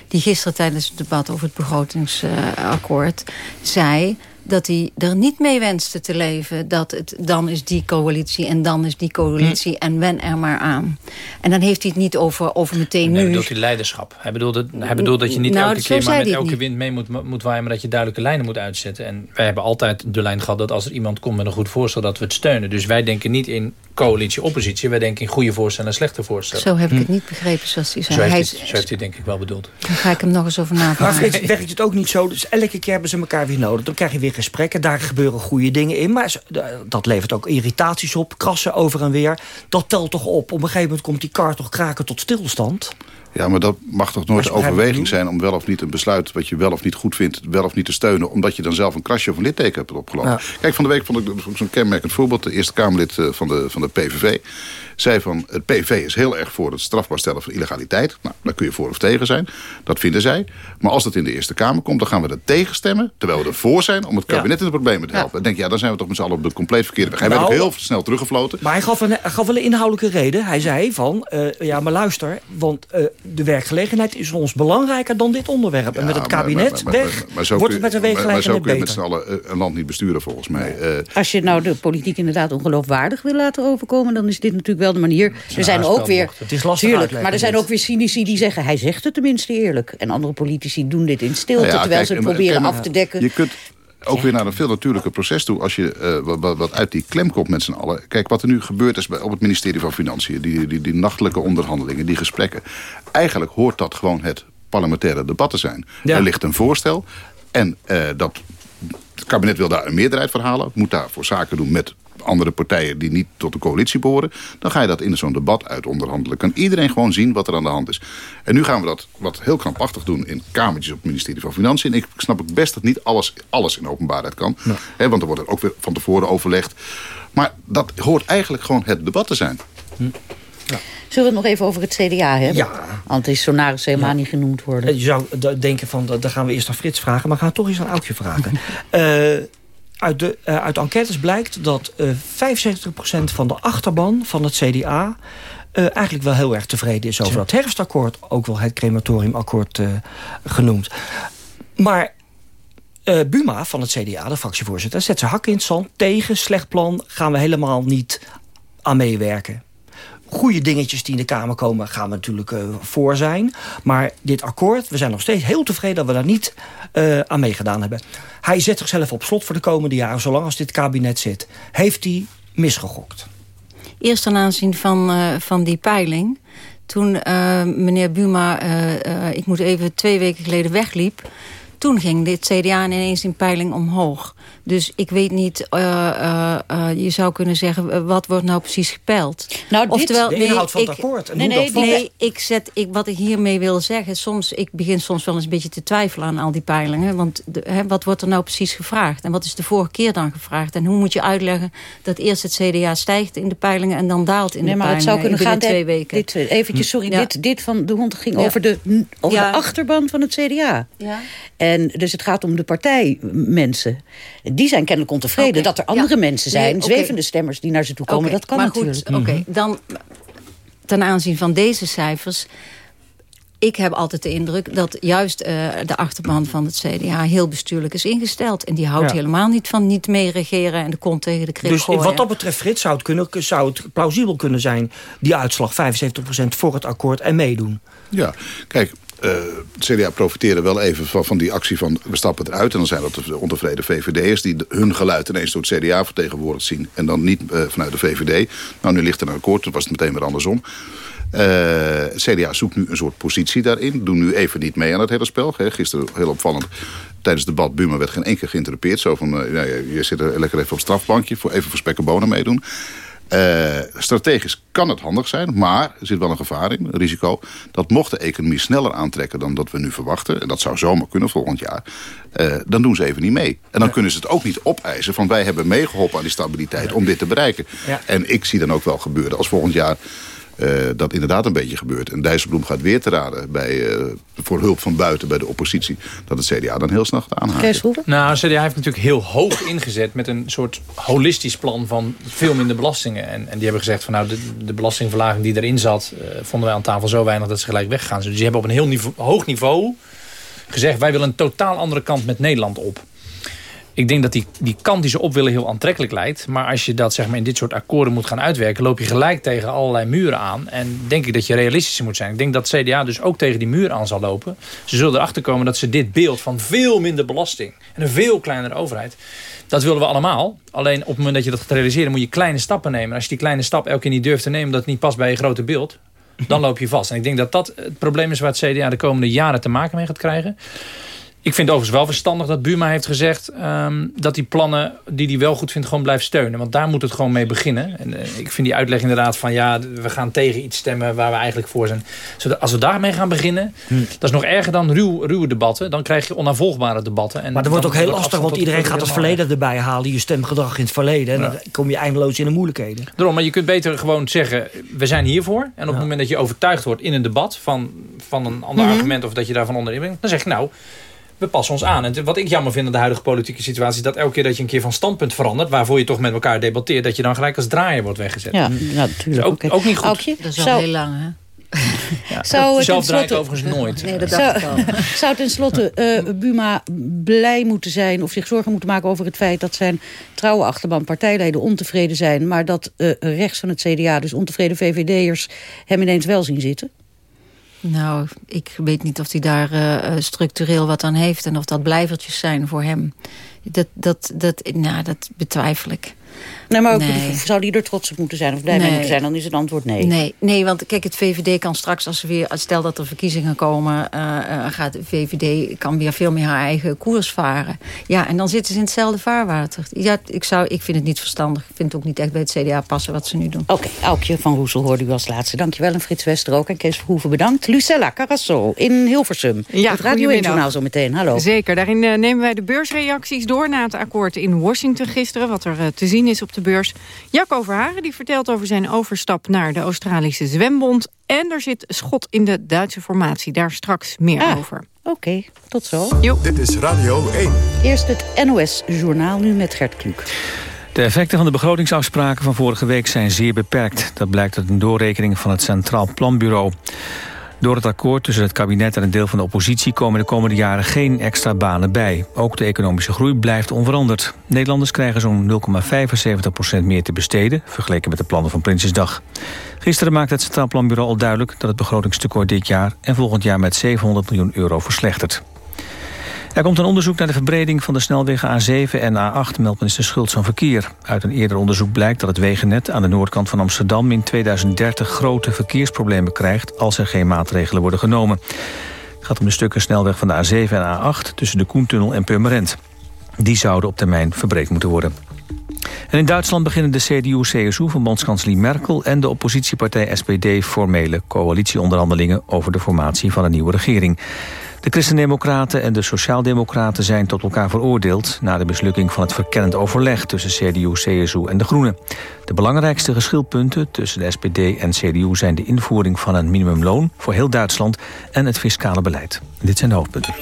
die gisteren tijdens het debat over het begrotingsakkoord uh, zei dat hij er niet mee wenste te leven... dat het dan is die coalitie en dan is die coalitie... Hm. en wen er maar aan. En dan heeft hij het niet over, over meteen nee, nu... Hij bedoelt hij leiderschap. Hij bedoelt, het, hij bedoelt dat je niet nou, elke keer maar met elke niet. wind mee moet, moet waaien... maar dat je duidelijke lijnen moet uitzetten. En wij hebben altijd de lijn gehad dat als er iemand komt met een goed voorstel... dat we het steunen. Dus wij denken niet in coalitie-oppositie. Wij denken in goede voorstellen en slechte voorstellen. Zo heb ik hm. het niet begrepen zoals hij zei. Zo heeft, hij, zo heeft hij denk ik wel bedoeld. Dan ga ik hem nog eens over navragen. Maar werkt het ook niet zo? Dus elke keer hebben ze elkaar weer nodig. Dan krijg je weer gesprekken. Daar gebeuren goede dingen in. Maar dat levert ook irritaties op. Krassen over en weer. Dat telt toch op. Op een gegeven moment komt die kar toch kraken tot stilstand. Ja, maar dat mag toch nooit de overweging zijn... om wel of niet een besluit wat je wel of niet goed vindt... wel of niet te steunen, omdat je dan zelf een krasje of een litteken hebt opgelopen. Ja. Kijk, van de week vond ik zo'n kenmerkend voorbeeld... de Eerste Kamerlid eh, van de, van de PVV zei van... het PV is heel erg voor het strafbaar stellen van illegaliteit. Nou, daar kun je voor of tegen zijn. Dat vinden zij. Maar als dat in de Eerste Kamer komt, dan gaan we er tegen stemmen... terwijl we ervoor zijn om het kabinet ja. in de problemen te helpen. Ja. denk ja, dan zijn we toch met z'n allen op de compleet verkeerde weg. Hij nou, werd ook heel snel teruggefloten. Maar hij gaf, een, hij gaf wel een inhoudelijke reden. Hij zei van, uh, ja, maar luister... want uh, de werkgelegenheid is ons belangrijker dan dit onderwerp. en met het kabinet weg wordt het met de werkgelegenheid Maar zo kun je beter. met z'n allen eh, een land niet besturen volgens mij. Eh, Als je nou de politiek inderdaad ongeloofwaardig wil laten overkomen... dan is dit natuurlijk wel de manier. Er zijn ook weer, Het is lastig tuurlijk, maar er zijn ook weer cynici die zeggen... hij zegt het tenminste eerlijk. En andere politici doen dit in stilte... Nou ja, terwijl kijk, ze proberen af te dekken. Je kunt ook weer naar een veel natuurlijker proces toe... als je eh, wat- uit die klem komt met z'n allen. Kijk, wat er nu gebeurd is bij, op het ministerie van Financiën... Die, die, die nachtelijke onderhandelingen, die gesprekken... eigenlijk hoort dat gewoon het parlementaire debat te zijn. Ja. Er ligt een voorstel en eh, dat, het kabinet wil daar een meerderheid voor halen... moet daarvoor zaken doen met andere partijen die niet tot de coalitie behoren... dan ga je dat in zo'n debat uit onderhandelen. Kan iedereen gewoon zien wat er aan de hand is. En nu gaan we dat wat heel krampachtig doen in kamertjes op het ministerie van Financiën. En ik snap ook best dat niet alles, alles in openbaarheid kan. Hè, want er wordt er ook weer van tevoren overlegd. Maar dat hoort eigenlijk gewoon het debat te zijn. Zullen we het nog even over het CDA hebben? Ja. Want het is Sonaris helemaal niet genoemd worden. Je zou denken van, dat- dan gaan we eerst aan Frits vragen... maar we gaan toch eens aan Aukje vragen. Eh, uit, de, eh, uit enquêtes blijkt dat eh 75% van de achterban van het CDA... eh, eigenlijk wel heel erg tevreden is over dat herfstakkoord. Ook wel het crematoriumakkoord eh, genoemd. Maar eh, Buma van het CDA, de fractievoorzitter... zet zijn hak in het zand tegen slecht plan... gaan we helemaal niet aan meewerken goede dingetjes die in de Kamer komen... gaan we natuurlijk eh, voor zijn. Maar dit akkoord, we zijn nog steeds heel tevreden... dat we daar niet eh, aan meegedaan hebben. Hij zet zichzelf op slot voor de komende jaren... zolang als dit kabinet zit. Heeft hij misgegokt? Eerst ten aanzien van, eh, van die peiling. Toen meneer Buma, ik moet even twee weken geleden wegliep... toen ging dit CDA ineens in peiling omhoog. Dus ik weet niet, eh, eh, eh, je zou kunnen zeggen... wat wordt nou precies gepeild? Nou, dit- Oftewel, de inhoud van het akkoord en nee, hoe nee, dat nee, ik zet, ik, wat ik hiermee wil zeggen... Soms, ik begin soms wel eens een beetje te twijfelen aan al die peilingen. Want de, hè, wat wordt er nou precies gevraagd? En wat is de vorige keer dan gevraagd? En hoe moet je uitleggen dat eerst het CDA stijgt in de peilingen... en dan daalt in Nee, de maar het peilingen zou kunnen gaan... twee weken? Dit, eventjes, sorry, Ja. dit, dit van de hond ging Ja. over, de, over Ja. de achterban van het CDA. Ja. En dus het gaat om de partijmensen. Die zijn kennelijk ontevreden dat er andere ja. mensen zijn... Nee, zwevende stemmers die naar ze toe komen. Dat kan maar natuurlijk. Goed, Oké, dan ten aanzien van deze cijfers... Ik heb altijd de indruk dat juist eh, de achterban van het CDA... heel bestuurlijk is ingesteld. En die houdt Ja. helemaal niet van niet meeregeren... en de kont tegen de krip Dus gooien. wat dat betreft, Frits, zou het, kunnen, zou het plausibel kunnen zijn... die uitslag 75% voor het akkoord en meedoen. Ja, kijk, eh, het CDA profiteerde wel even van, van die actie van we stappen eruit. En dan zijn dat de ontevreden VVD'ers die hun geluid ineens door het CDA vertegenwoordigd zien. En dan niet eh, vanuit de VVD. Nou, nu ligt er een akkoord, dan was het meteen weer andersom. Eh, het CDA zoekt nu een soort positie daarin. Doen nu even niet mee aan het hele spel. Hè. Gisteren heel opvallend. Tijdens het debat Buma werd geen één keer geïnterrupeerd. Zo van, eh, je zit er lekker even op het strafbankje. Voor, even voor spek en bonen meedoen. Eh, strategisch kan het handig zijn, maar er zit wel een gevaar in, een risico. Dat mocht de economie sneller aantrekken dan dat we nu verwachten... en dat zou zomaar kunnen volgend jaar... eh, dan doen ze even niet mee. En dan kunnen ze het ook niet opeisen van... wij hebben meegeholpen aan die stabiliteit om dit te bereiken. Ja. En ik zie dan ook wel gebeuren als volgend jaar... eh, dat inderdaad een beetje gebeurt. En Dijsselbloem gaat weer te raden bij, eh, voor hulp van buiten bij de oppositie... dat het CDA dan heel snel gaat aanhaken. Nou, CDA heeft natuurlijk heel hoog ingezet met een soort holistisch plan van veel minder belastingen. En, en die hebben gezegd van nou, de, de belastingverlaging die erin zat, eh, vonden wij aan tafel zo weinig dat ze gelijk weggaan. Dus die hebben op een heel niveau- hoog niveau gezegd wij willen een totaal andere kant met Nederland op. Ik denk dat die, die kant die ze op willen heel aantrekkelijk lijkt. Maar als je dat zeg maar, in dit soort akkoorden moet gaan uitwerken... loop je gelijk tegen allerlei muren aan. En denk ik dat je realistischer moet zijn. Ik denk dat CDA dus ook tegen die muur aan zal lopen. Ze zullen erachter komen dat ze dit beeld van veel minder belasting... en een veel kleinere overheid... dat willen we allemaal. Alleen op het moment dat je dat gaat realiseren... moet je kleine stappen nemen. En als je die kleine stap elke keer niet durft te nemen... omdat het niet past bij je grote beeld... dan loop je vast. En ik denk dat dat het probleem is waar het CDA de komende jaren te maken mee gaat krijgen. Ik vind overigens wel verstandig dat Buma heeft gezegd... ehm, dat die plannen die hij wel goed vindt gewoon blijft steunen. Want daar moet het gewoon mee beginnen. En eh, ik vind die uitleg inderdaad van... ja, we gaan tegen iets stemmen waar we eigenlijk voor zijn. Zodat, als we daarmee gaan beginnen... dat is nog erger dan ruw, ruwe debatten. Dan krijg je onnavolgbare debatten. En Maar dat wordt ook heel wordt lastig, want iedereen gaat het verleden erbij halen. Je stemgedrag in het verleden. En Ja. dan kom je eindeloos in de moeilijkheden. Daarom, maar je kunt beter gewoon zeggen, we zijn hiervoor. En op het moment dat je overtuigd wordt in een debat van, van een ander Mhm. argument... of dat je daarvan onderin bent, dan zeg je nou, we passen ons aan. En wat ik jammer vind aan de huidige politieke situatie... is dat elke keer dat je een keer van standpunt verandert... waarvoor je toch met elkaar debatteert... dat je dan gelijk als draaier wordt weggezet. Ja, natuurlijk. ook, Oké. ook niet goed. Aukje, Dat is al zou- heel lang, hè? Ja, Zou het zelf draait overigens nooit. Nee, dat Zou, dacht ik al. zou tenslotte eh, Buma blij moeten zijn... of zich zorgen moeten maken over het feit... dat zijn trouwe achterban partijleden ontevreden zijn... maar dat eh, rechts van het CDA, dus ontevreden VVD'ers... hem ineens wel zien zitten? Nou, ik weet niet of hij daar eh, eh, structureel wat aan heeft... en of dat blijvertjes zijn voor hem. Dat, dat, dat, nou, dat betwijfel ik. Nee, maar ook, Nee. zou die er trots op moeten zijn of blij mee moeten zijn? Dan is het antwoord nee. Nee, nee, want kijk, het VVD kan straks, als er weer, stel dat er verkiezingen komen, eh, eh, gaat de VVD kan weer veel meer haar eigen koers varen. Ja, en dan zitten ze in hetzelfde vaarwater. Ja, ik, zou, ik vind het niet verstandig. Ik vind het ook niet echt bij het CDA passen wat ze nu doen. Oké, Aukje van Roesel hoorde u als laatste. Dankjewel en Frits Wester ook. En Kees Verhoeven bedankt. Lucella Carasso in Hilversum. Ja, het Radio 1 goedemiddag. Journaal zo meteen. Hallo. Zeker, daarin eh, nemen wij de beursreacties door na het akkoord in Washington gisteren. Wat er te zien is op de beurs. Jacco Verharen die vertelt over zijn overstap naar de Australische Zwembond. En er zit schot in de Duitse formatie. Daar straks meer Ah. over. Oké, tot zo. Dit is Radio 1. Eerst het NOS-journaal nu met Gert Kluk. De effecten van de begrotingsafspraken van vorige week zijn zeer beperkt. Dat blijkt uit een doorrekening van het Centraal Planbureau. Door het akkoord tussen het kabinet en een deel van de oppositie... komen de komende jaren geen extra banen bij. Ook de economische groei blijft onveranderd. Nederlanders krijgen zo'n 0,75% meer te besteden... vergeleken met de plannen van Prinsjesdag. Gisteren maakte het Centraal Planbureau al duidelijk... dat het begrotingstekort dit jaar en volgend jaar met 700 miljoen euro verslechtert. Er komt een onderzoek naar de verbreding van de snelwegen A7 en A8, meldt minister Schultz van Verkeer. Uit een eerder onderzoek blijkt dat het wegennet aan de noordkant van Amsterdam in 2030 grote verkeersproblemen krijgt als er geen maatregelen worden genomen. Het gaat om de stukken snelweg van de A7 en A8 tussen de Koentunnel en Purmerend. Die zouden op termijn verbreed moeten worden. En in Duitsland beginnen de CDU-CSU van bondskanselier Merkel... en de oppositiepartij SPD formele coalitieonderhandelingen... over de formatie van een nieuwe regering. De Christendemocraten en de Sociaaldemocraten zijn tot elkaar veroordeeld... na de mislukking van het verkennend overleg tussen CDU, CSU en de Groenen. De belangrijkste geschilpunten tussen de SPD en CDU... zijn de invoering van een minimumloon voor heel Duitsland... en het fiscale beleid. Dit zijn de hoofdpunten.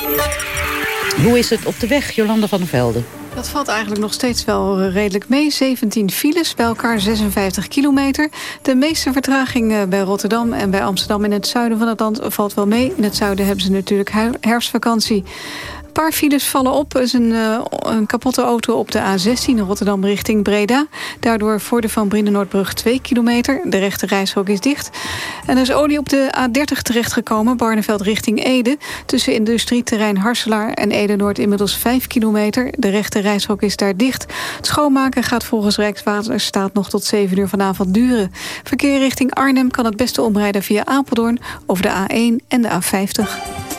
Hoe is het op de weg, Jolanda van der Velde? Dat valt eigenlijk nog steeds wel eh, redelijk mee. 17 files, bij elkaar 56 kilometer. De meeste vertraging eh, bij Rotterdam en bij Amsterdam in het zuiden van het land valt wel mee. In het zuiden hebben ze natuurlijk her- herfstvakantie. Een paar files vallen op. Er is een, eh, een kapotte auto op de A16 Rotterdam richting Breda. Daardoor voor de Van Brienenoordbrug 2 kilometer. De rechte reishok is dicht. En er is olie op de A30 terechtgekomen. Barneveld richting Ede. Tussen industrieterrein Harselaar en Ede-Noord inmiddels 5 kilometer. De rechte reishok is daar dicht. Het schoonmaken gaat volgens Rijkswaterstaat nog tot 7 uur vanavond duren. Verkeer richting Arnhem kan het beste omrijden via Apeldoorn... over de A1 en de A50.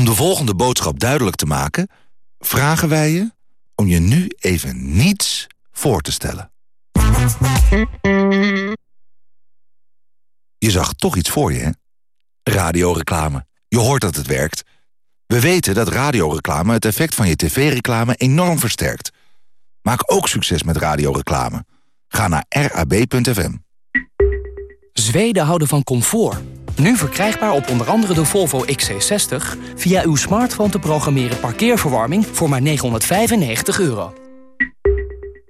Om de volgende boodschap duidelijk te maken... vragen wij je om je nu even niets voor te stellen. Je zag toch iets voor je, hè? Radioreclame. Je hoort dat het werkt. We weten dat radioreclame het effect van je tv-reclame enorm versterkt. Maak ook succes met radioreclame. Ga naar rab.fm. Zweden houden van comfort. Nu verkrijgbaar op onder andere de Volvo XC60... via uw smartphone te programmeren parkeerverwarming voor maar 995 euro.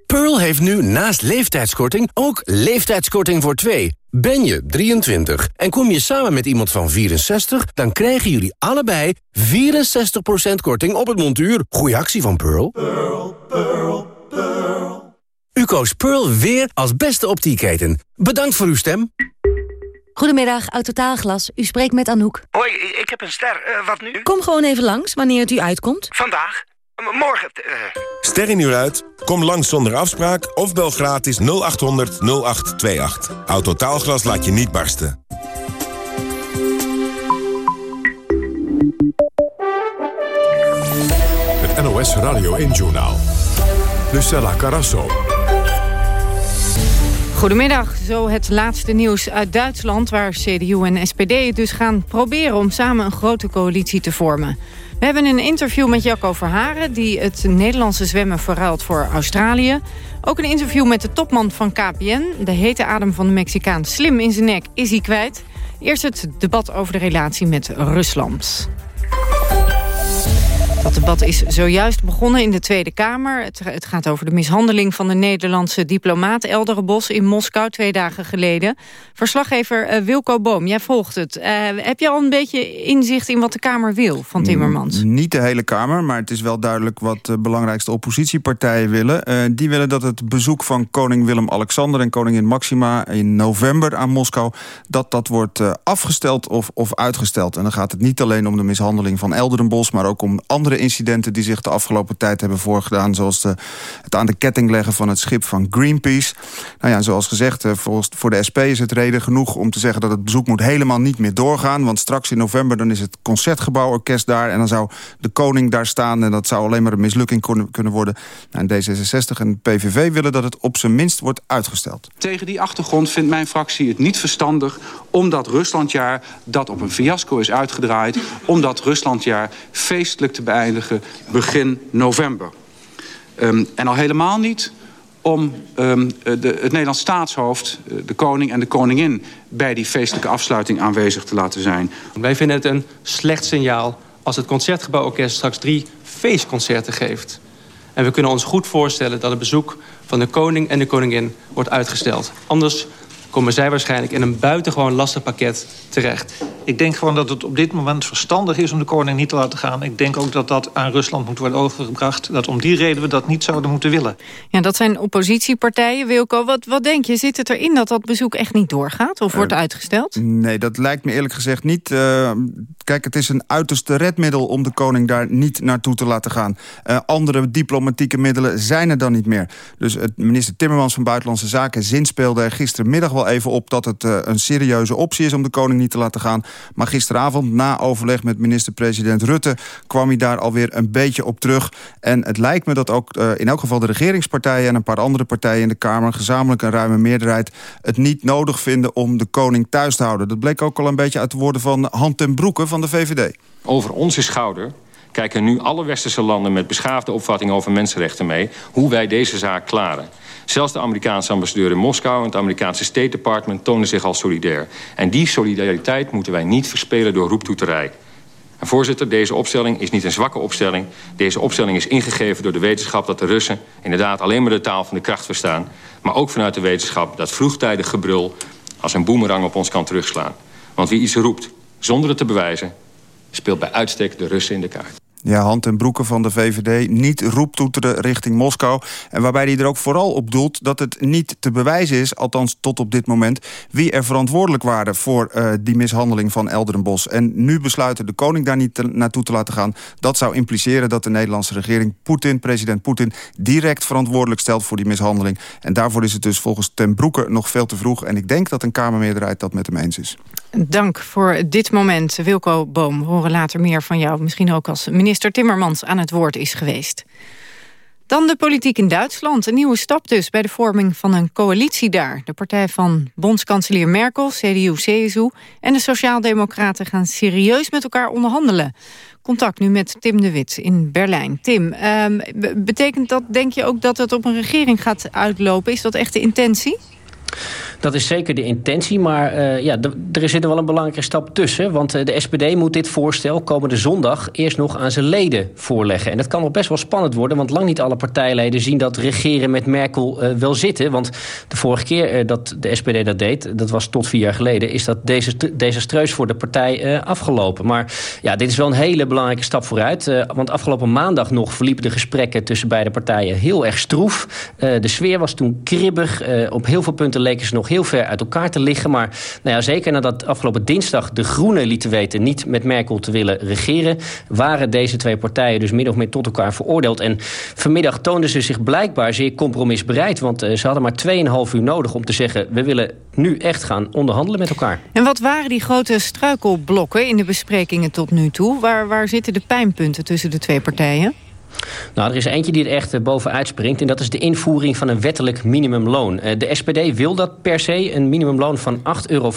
Pearl heeft nu naast leeftijdskorting ook leeftijdskorting voor twee. Ben je 23 en kom je samen met iemand van 64... dan krijgen jullie allebei 64% korting op het montuur. Goeie actie van Pearl. U koos Pearl weer als beste optieketen. Bedankt voor uw stem. Goedemiddag, Autotaalglas. U spreekt met Anouk. Hoi, ik heb een ster. Eh, wat nu? Kom gewoon even langs, wanneer het u uitkomt. Vandaag? M- morgen? eh. Ster in uur uit? Kom langs zonder afspraak of bel gratis 0800 0828. Autotaalglas laat je niet barsten. Het NOS Radio 1 Journaal. Lucella Carasso. Goedemiddag, zo het laatste nieuws uit Duitsland... waar CDU en SPD dus gaan proberen om samen een grote coalitie te vormen. We hebben een interview met Jacco Verharen... die het Nederlandse zwemmen verruilt voor Australië. Ook een interview met de topman van KPN. De hete adem van de Mexicaan slim in zijn nek is hij kwijt. Eerst het debat over de relatie met Rusland. Dat debat is zojuist begonnen in de Tweede Kamer. Het, het, gaat over de mishandeling van de Nederlandse diplomaat Elderebos in Moskou twee dagen geleden. Verslaggever uh, Wilco Boom, jij volgt het. Uh, heb je al een beetje inzicht in wat de Kamer wil van Timmermans? niet de hele Kamer, maar het is wel duidelijk wat de belangrijkste oppositiepartijen willen. Uh, die willen dat het bezoek van koning Willem-Alexander en koningin Maxima in november aan Moskou, dat dat wordt afgesteld of, of uitgesteld. En dan gaat het niet alleen om de mishandeling van Elderenbos, maar ook om andere incidenten die zich de afgelopen tijd hebben voorgedaan... zoals de, het aan de ketting leggen van het schip van Greenpeace. Nou ja, zoals gezegd, eh, voor de SP is het reden genoeg om te zeggen... dat het bezoek moet helemaal niet meer doorgaan. Want straks in november dan is het Concertgebouworkest daar... en dan zou de koning daar staan en dat zou alleen maar een mislukking kunnen worden. Nou, D66 en PVV willen dat het op zijn minst wordt uitgesteld. Tegen die achtergrond vindt mijn fractie het niet verstandig... omdat Ruslandjaar dat op een fiasco is uitgedraaid... omdat Ruslandjaar feestelijk te beëindigen begin november. Um, en al helemaal niet om um, de, het Nederlands staatshoofd, eh, de koning en de koningin... bij die feestelijke afsluiting aanwezig te laten zijn. Wij vinden het een slecht signaal als het Concertgebouworkest straks drie feestconcerten geeft. En we kunnen ons goed voorstellen dat het bezoek van de koning en de koningin wordt uitgesteld. Anders komen zij waarschijnlijk in een buitengewoon lastig pakket terecht. Ik denk gewoon dat het op dit moment verstandig is om de koning niet te laten gaan. Ik denk ook dat dat aan Rusland moet worden overgebracht. Dat om die reden we dat niet zouden moeten willen. Ja, dat zijn oppositiepartijen. Wilco, wat, wat denk je? Zit het erin dat dat bezoek echt niet doorgaat? Of wordt uh, uitgesteld? Nee, dat lijkt me eerlijk gezegd niet. Uh, kijk, het is een uiterste redmiddel om de koning daar niet naartoe te laten gaan. Uh, andere diplomatieke middelen zijn er dan niet meer. Dus het minister Timmermans van Buitenlandse Zaken zinspeelde er gistermiddag wel even op... dat het een serieuze optie is om de koning niet te laten gaan. Maar gisteravond, na overleg met minister-president Rutte... kwam hij daar alweer een beetje op terug. En het lijkt me dat ook uh, in elk geval de regeringspartijen... en een paar andere partijen in de Kamer... gezamenlijk een ruime meerderheid het niet nodig vinden... om de koning thuis te houden. Dat bleek ook al een beetje uit de woorden van Han ten Broeke van de VVD. Over onze schouder kijken nu alle westerse landen met beschaafde opvatting over mensenrechten mee... hoe wij deze zaak klaren. Zelfs de Amerikaanse ambassadeur in Moskou en het Amerikaanse State Department tonen zich al solidair. En die solidariteit moeten wij niet verspelen door roeptoeterij. En voorzitter, deze opstelling is niet een zwakke opstelling. Deze opstelling is ingegeven door de wetenschap dat de Russen inderdaad alleen maar de taal van de kracht verstaan. Maar ook vanuit de wetenschap dat vroegtijdig gebrul als een boemerang op ons kan terugslaan. Want wie iets roept zonder het te bewijzen, speelt bij uitstek de Russen in de kaart. Ja, hand en broeken van de VVD niet roeptoeteren richting Moskou. En waarbij hij er ook vooral op doelt dat het niet te bewijzen is... althans tot op dit moment, wie er verantwoordelijk waren... voor uh, die mishandeling van Elderenbos. En nu besluiten de koning daar niet naartoe te laten gaan. Dat zou impliceren dat de Nederlandse regering Poetin, president Poetin... direct verantwoordelijk stelt voor die mishandeling. En daarvoor is het dus volgens ten broeke nog veel te vroeg. En ik denk dat een Kamermeerderheid dat met hem eens is. Dank voor dit moment, Wilco Boom. We horen later meer van jou, misschien ook als minister Timmermans aan het woord is geweest. Dan de politiek in Duitsland. Een nieuwe stap dus bij de vorming van een coalitie daar. De partij van bondskanselier Merkel, CDU-CSU... en de Sociaaldemocraten gaan serieus met elkaar onderhandelen. Contact nu met Tim de Wit in Berlijn. Tim, um, betekent dat, denk je ook dat het op een regering gaat uitlopen? Is dat echt de intentie? Dat is zeker de intentie, maar uh, ja, er zit wel een belangrijke stap tussen. Want uh, de SPD moet dit voorstel komende zondag eerst nog aan zijn leden voorleggen. En dat kan nog best wel spannend worden, want lang niet alle partijleden zien dat regeren met Merkel uh, wel zitten. Want de vorige keer dat de SPD dat deed, dat was tot vier jaar geleden, is dat desastreus voor de partij afgelopen. Maar ja, dit is wel een hele belangrijke stap vooruit. want afgelopen maandag nog verliepen de gesprekken tussen beide partijen heel erg stroef. de sfeer was toen kribbig. op heel veel punten leken ze nog heel ver uit elkaar te liggen. Maar nou ja, zeker nadat afgelopen dinsdag de Groenen lieten weten... niet met Merkel te willen regeren... waren deze twee partijen dus min of meer tot elkaar veroordeeld. En vanmiddag toonden ze zich blijkbaar zeer compromisbereid. Want uh, ze hadden maar 2,5 uur nodig om te zeggen... we willen nu echt gaan onderhandelen met elkaar. En wat waren die grote struikelblokken in de besprekingen tot nu toe? Waar, waar zitten de pijnpunten tussen de twee partijen? Nou, er is eentje die er echt uh, bovenuit springt... en dat is de invoering van een wettelijk minimumloon. Uh, de SPD wil dat per se, een minimumloon van 8,50 euro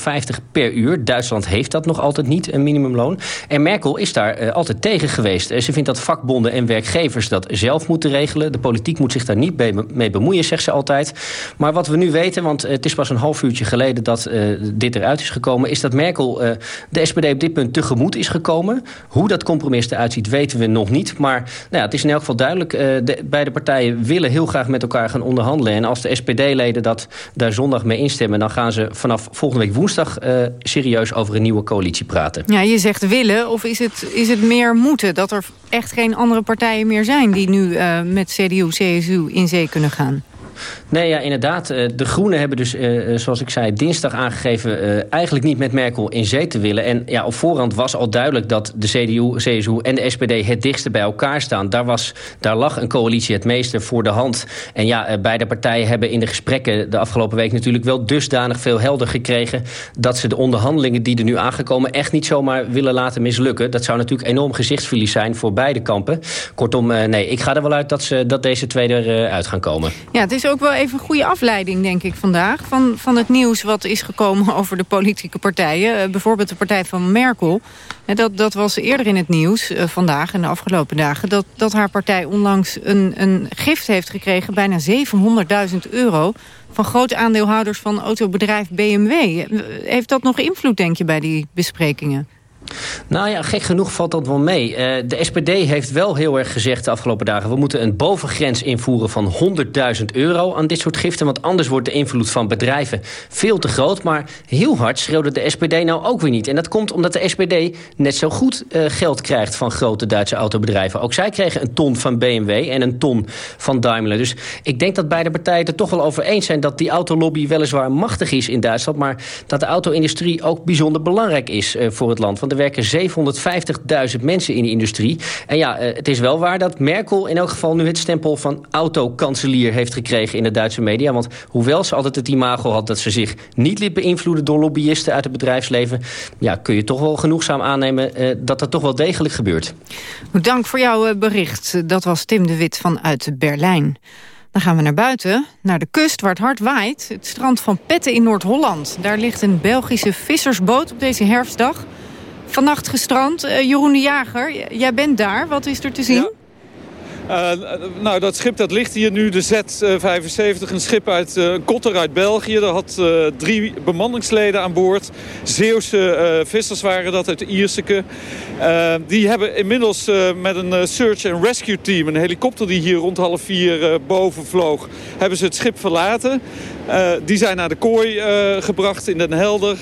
per uur. Duitsland heeft dat nog altijd niet, een minimumloon. En Merkel is daar uh, altijd tegen geweest. ze vindt dat vakbonden en werkgevers dat zelf moeten regelen. De politiek moet zich daar niet mee bemoeien, zegt ze altijd. Maar wat we nu weten, want het is pas een half uurtje geleden... dat dit eruit is gekomen, is dat Merkel de SPD op dit punt tegemoet is gekomen. Hoe dat compromis eruit ziet, weten we nog niet. Maar nou ja, het is in elk geval duidelijk. Uh, de, beide partijen willen heel graag met elkaar gaan onderhandelen. En als de SPD-leden dat daar zondag mee instemmen... dan gaan ze vanaf volgende week woensdag uh, serieus over een nieuwe coalitie praten. Ja, je zegt willen, of is het, is het meer moeten? Dat er echt geen andere partijen meer zijn... die nu uh, met CDU, CSU in zee kunnen gaan? Nee, ja, inderdaad. Eh, de Groenen hebben dus, eh, eh, zoals ik zei, dinsdag aangegeven... eigenlijk niet met Merkel in zee te willen. En ja, op voorhand was al duidelijk dat de CDU, CSU en de SPD... het dichtste bij elkaar staan. Daar, was, daar lag een coalitie het meeste voor de hand. En ja, beide partijen hebben in de gesprekken de afgelopen week... natuurlijk wel dusdanig veel helder gekregen... dat ze de onderhandelingen die er nu aangekomen... echt niet zomaar willen laten mislukken. Dat zou natuurlijk enorm gezichtsverlies zijn voor beide kampen. Kortom, nee, ik ga er wel uit dat, ze, dat deze twee eruit gaan komen. Ja, het is ook wel even een goede afleiding, denk ik, vandaag... van, van het nieuws wat is gekomen over de politieke partijen. Uh, bijvoorbeeld de partij van Merkel. En dat, dat was eerder in het nieuws uh, vandaag en de afgelopen dagen... dat, dat haar partij onlangs een, een gift heeft gekregen, bijna 700.000 euro... van grote aandeelhouders van autobedrijf BMW. Eh, heeft dat nog invloed, denk je, bij die besprekingen? Nou ja, gek genoeg valt dat wel mee. Uh, de SPD heeft wel heel erg gezegd de afgelopen dagen... we moeten een bovengrens invoeren van 100.000 euro aan dit soort giften... want anders wordt de invloed van bedrijven veel te groot. Maar heel hard schreeuwde de SPD nou ook weer niet. En dat komt omdat de SPD net zo goed uh, geld krijgt... van grote Duitse autobedrijven. Ook zij kregen een ton van BMW en een ton van Daimler. Dus ik denk dat beide partijen er toch wel over eens zijn... dat die autolobby weliswaar machtig is in Duitsland... maar dat de auto-industrie ook bijzonder belangrijk is uh, voor het land... Want er werken 750.000 mensen in de industrie. En ja, eh, het is wel waar dat Merkel in elk geval nu het stempel van autokanselier heeft gekregen in de Duitse media. Want hoewel ze altijd het imago had dat ze zich niet liet beïnvloeden door lobbyisten uit het bedrijfsleven, ja, kun je toch wel genoegzaam aannemen uh, dat dat toch wel degelijk gebeurt. Dank voor jouw eh, bericht. Dat was Tim de Wit vanuit Berlijn. Dan gaan we naar buiten, naar de kust waar het hard waait. Het strand van Petten in Noord-Holland. Daar ligt een Belgische vissersboot op deze herfstdag. Vannacht gestrand. Uh, Jeroen de Jager, jij bent daar. Wat is er te zien? Uh, nou, dat schip dat ligt hier nu, de Z75, een schip uit uh, kotter uit België. Er had drie bemanningsleden aan boord. Zeeuwse vissers waren dat uit Ierseke. die hebben inmiddels met een search and rescue team, een helikopter die hier rond half vier boven vloog, hebben ze het schip verlaten. die zijn naar de kooi gebracht in Den Helder.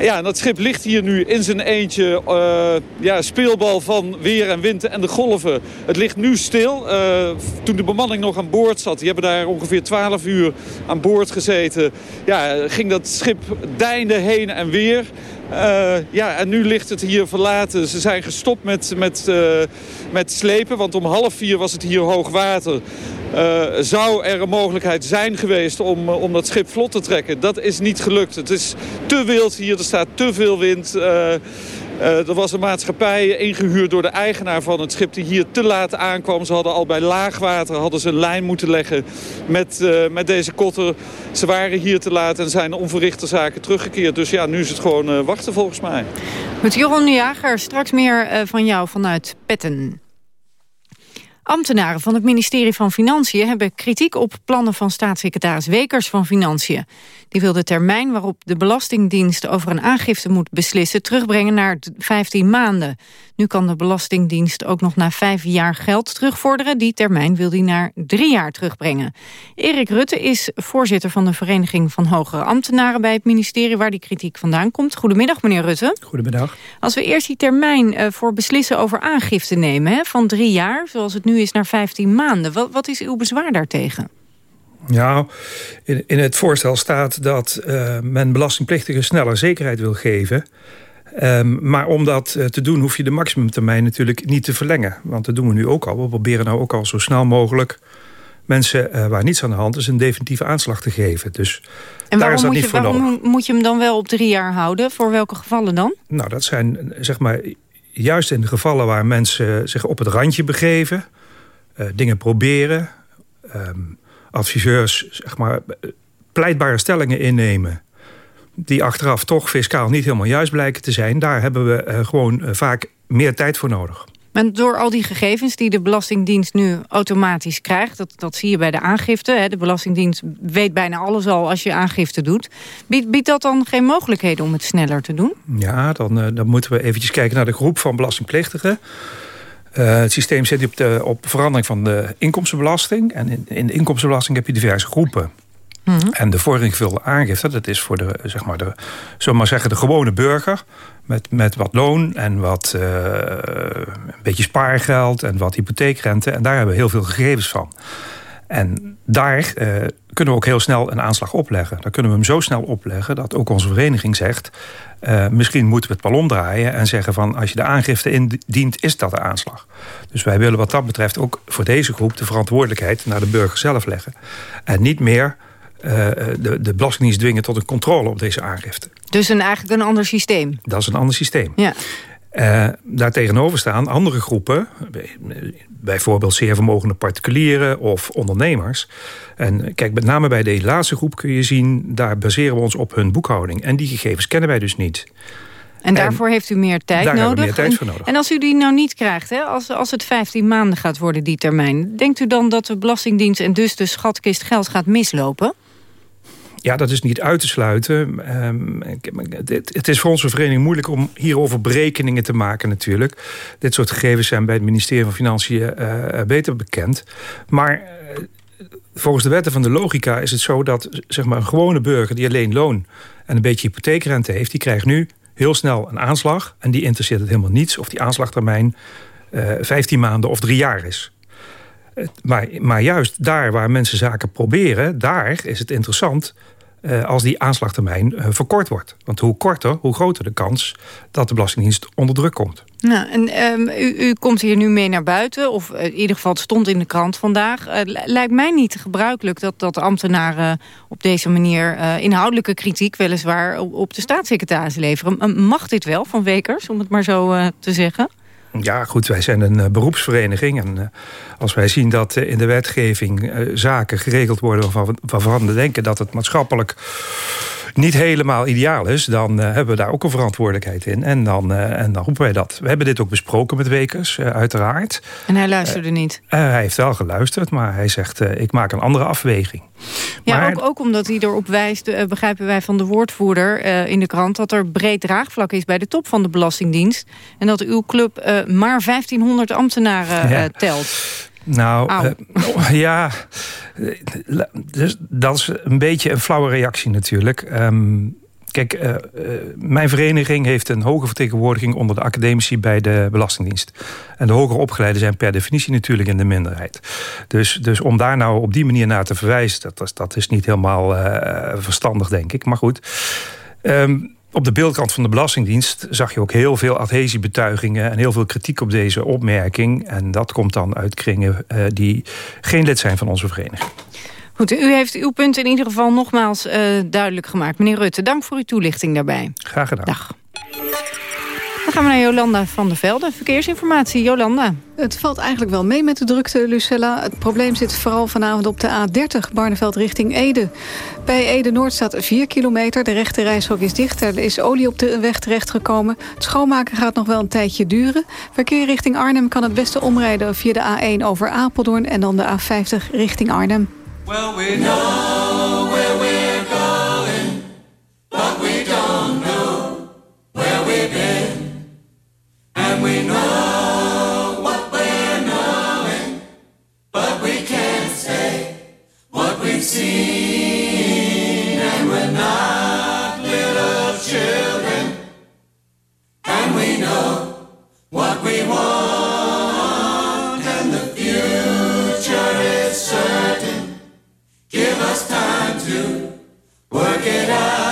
Ja, dat schip ligt hier nu in zijn eentje. Uh, ja, speelbal van weer en wind en de golven. Het ligt nu stil. Uh, toen de bemanning nog aan boord zat, die hebben daar ongeveer 12 uur aan boord gezeten. Ja, ging dat schip deinde heen en weer. Uh, ja, en nu ligt het hier verlaten. Ze zijn gestopt met, met, uh, met slepen, want om half vier was het hier hoog water. Uh, zou er een mogelijkheid zijn geweest om, om dat schip vlot te trekken? Dat is niet gelukt. Het is te wild hier, er staat te veel wind. Uh, er was een maatschappij ingehuurd door de eigenaar van het schip die hier te laat aankwam. Ze hadden al bij laagwater hadden ze een lijn moeten leggen met, uh, met deze kotter. Ze waren hier te laat en zijn onverrichte zaken teruggekeerd. Dus ja, nu is het gewoon uh, wachten volgens mij. Met Jeroen Jager, straks meer van jou vanuit Petten. Ambtenaren van het ministerie van Financiën hebben kritiek op plannen van staatssecretaris Wekers van Financiën. Die wil de termijn waarop de Belastingdienst over een aangifte moet beslissen terugbrengen naar 15 maanden. Nu kan de Belastingdienst ook nog na vijf jaar geld terugvorderen. Die termijn wil hij naar drie jaar terugbrengen. Erik Rutte is voorzitter van de Vereniging van Hogere Ambtenaren bij het ministerie waar die kritiek vandaan komt. Goedemiddag meneer Rutte. Goedemiddag. Als we eerst die termijn uh, voor beslissen over aangifte nemen hè, van drie jaar, zoals het nu is naar 15 maanden. Wat, wat is uw bezwaar daartegen? Ja, in, in het voorstel staat dat uh, men belastingplichtigen sneller zekerheid wil geven. Um, maar om dat uh, te doen hoef je de maximumtermijn natuurlijk niet te verlengen. Want dat doen we nu ook al. We proberen nou ook al zo snel mogelijk mensen uh, waar niets aan de hand is... een definitieve aanslag te geven. Dus en daar is dat niet je, voor waarom nodig. moet je hem dan wel op drie jaar houden? Voor welke gevallen dan? Nou, dat zijn zeg maar juist in de gevallen waar mensen zich op het randje begeven... dingen proberen. Ehm, adviseurs, zeg maar, pleitbare stellingen innemen die achteraf toch fiscaal niet helemaal juist blijken te zijn... daar hebben we gewoon vaak meer tijd voor nodig. Maar door al die gegevens die de Belastingdienst nu automatisch krijgt... dat, dat zie je bij de aangifte. Hè. De Belastingdienst weet bijna alles al als je aangifte doet. Biedt, biedt dat dan geen mogelijkheden om het sneller te doen? Ja, dan, dan moeten we eventjes kijken naar de groep van belastingplichtigen. Uh, het systeem zit op, de, op verandering van de inkomstenbelasting. En in, in de inkomstenbelasting heb je diverse groepen. Mm -hmm. En de vooringevulde aangifte, dat is voor de, zeg maar de, maar zeggen, de gewone burger met, met wat loon en wat uh, een beetje spaargeld en wat hypotheekrente. En daar hebben we heel veel gegevens van. En daar uh, kunnen we ook heel snel een aanslag opleggen. Dan kunnen we hem zo snel opleggen dat ook onze vereniging zegt... Uh, misschien moeten we het wel omdraaien en zeggen van... als je de aangifte indient, is dat de aanslag. Dus wij willen wat dat betreft ook voor deze groep... de verantwoordelijkheid naar de burger zelf leggen. En niet meer uh, de, de Belastingdienst dwingen tot een controle op deze aangifte. Dus een, eigenlijk een ander systeem? Dat is een ander systeem. Ja. Uh, daar tegenover staan andere groepen, bijvoorbeeld zeer vermogende particulieren of ondernemers. En kijk, met name bij de laatste groep kun je zien, daar baseren we ons op hun boekhouding. En die gegevens kennen wij dus niet. En daarvoor en heeft u meer tijd daar nodig. Meer tijd voor nodig. En, en als u die nou niet krijgt, hè, als, als het 15 maanden gaat worden, die termijn... denkt u dan dat de Belastingdienst en dus de schatkist geld gaat mislopen? Ja, dat is niet uit te sluiten. Um, het, is voor onze vereniging moeilijk om hierover berekeningen te maken natuurlijk. Dit soort gegevens zijn bij het ministerie van Financiën uh, beter bekend. Maar uh, volgens de wetten van de logica is het zo dat zeg maar, een gewone burger... die alleen loon en een beetje hypotheekrente heeft... die krijgt nu heel snel een aanslag. En die interesseert het helemaal niets of die aanslagtermijn uh, 15 maanden of drie jaar is. Maar, maar juist daar waar mensen zaken proberen... daar is het interessant uh, als die aanslagtermijn uh, verkort wordt. Want hoe korter, hoe groter de kans dat de Belastingdienst onder druk komt. Nou, en, um, u, u, komt hier nu mee naar buiten, of uh, in ieder geval stond in de krant vandaag. lijkt mij niet gebruikelijk dat, dat ambtenaren op deze manier inhoudelijke kritiek... weliswaar op de staatssecretaris leveren. Mag dit wel van Wekers, om het maar zo te zeggen? Ja, goed, wij zijn een uh, beroepsvereniging. En uh, als wij zien dat uh, in de wetgeving zaken geregeld worden... waarvan we denken dat het maatschappelijk niet helemaal ideaal is... dan hebben we daar ook een verantwoordelijkheid in. En dan, en dan roepen wij dat. We hebben dit ook besproken met Wekers, uiteraard. En hij luisterde niet? hij heeft wel geluisterd, maar hij zegt... ik maak een andere afweging. Ja, maar, ook, ook, omdat hij erop wijst, begrijpen wij van de woordvoerder in de krant... dat er breed draagvlak is bij de top van de Belastingdienst. En dat uw club maar 1500 ambtenaren ja. telt. Nou, uh, ja, dus dat is een beetje een flauwe reactie natuurlijk. Um, kijk, uh, uh, mijn vereniging heeft een hoge vertegenwoordiging... onder de academici bij de Belastingdienst. En de hoger opgeleiden zijn per definitie natuurlijk in de minderheid. Dus, dus om daar nou op die manier naar te verwijzen... dat, dat, dat is niet helemaal verstandig, denk ik. Maar goed... Um, op de beeldkant van de Belastingdienst zag je ook heel veel adhesiebetuigingen... en heel veel kritiek op deze opmerking. En dat komt dan uit kringen uh, die geen lid zijn van onze vereniging. Goed, u heeft uw punt in ieder geval nogmaals uh, duidelijk gemaakt. Meneer Rutte, dank voor uw toelichting daarbij. Graag gedaan. Dag. Dan gaan we naar Jolanda van der Velde. Verkeersinformatie, Jolanda. Het valt eigenlijk wel mee met de drukte, Lucella. Het probleem zit vooral vanavond op de A30, Barneveld richting Ede. Bij Ede-Noord staat 4 kilometer. De rechte reishok is dicht. Er is olie op de weg terechtgekomen. Het schoonmaken gaat nog wel een tijdje duren. Verkeer richting Arnhem kan het beste omrijden via de A1 over Apeldoorn... en dan de A50 richting Arnhem. Well, we know where we're going, but we we know what we're knowing, but we can't say what we've seen, and we're not little children, and we know what we want, and the future is certain. Give us time to work it out.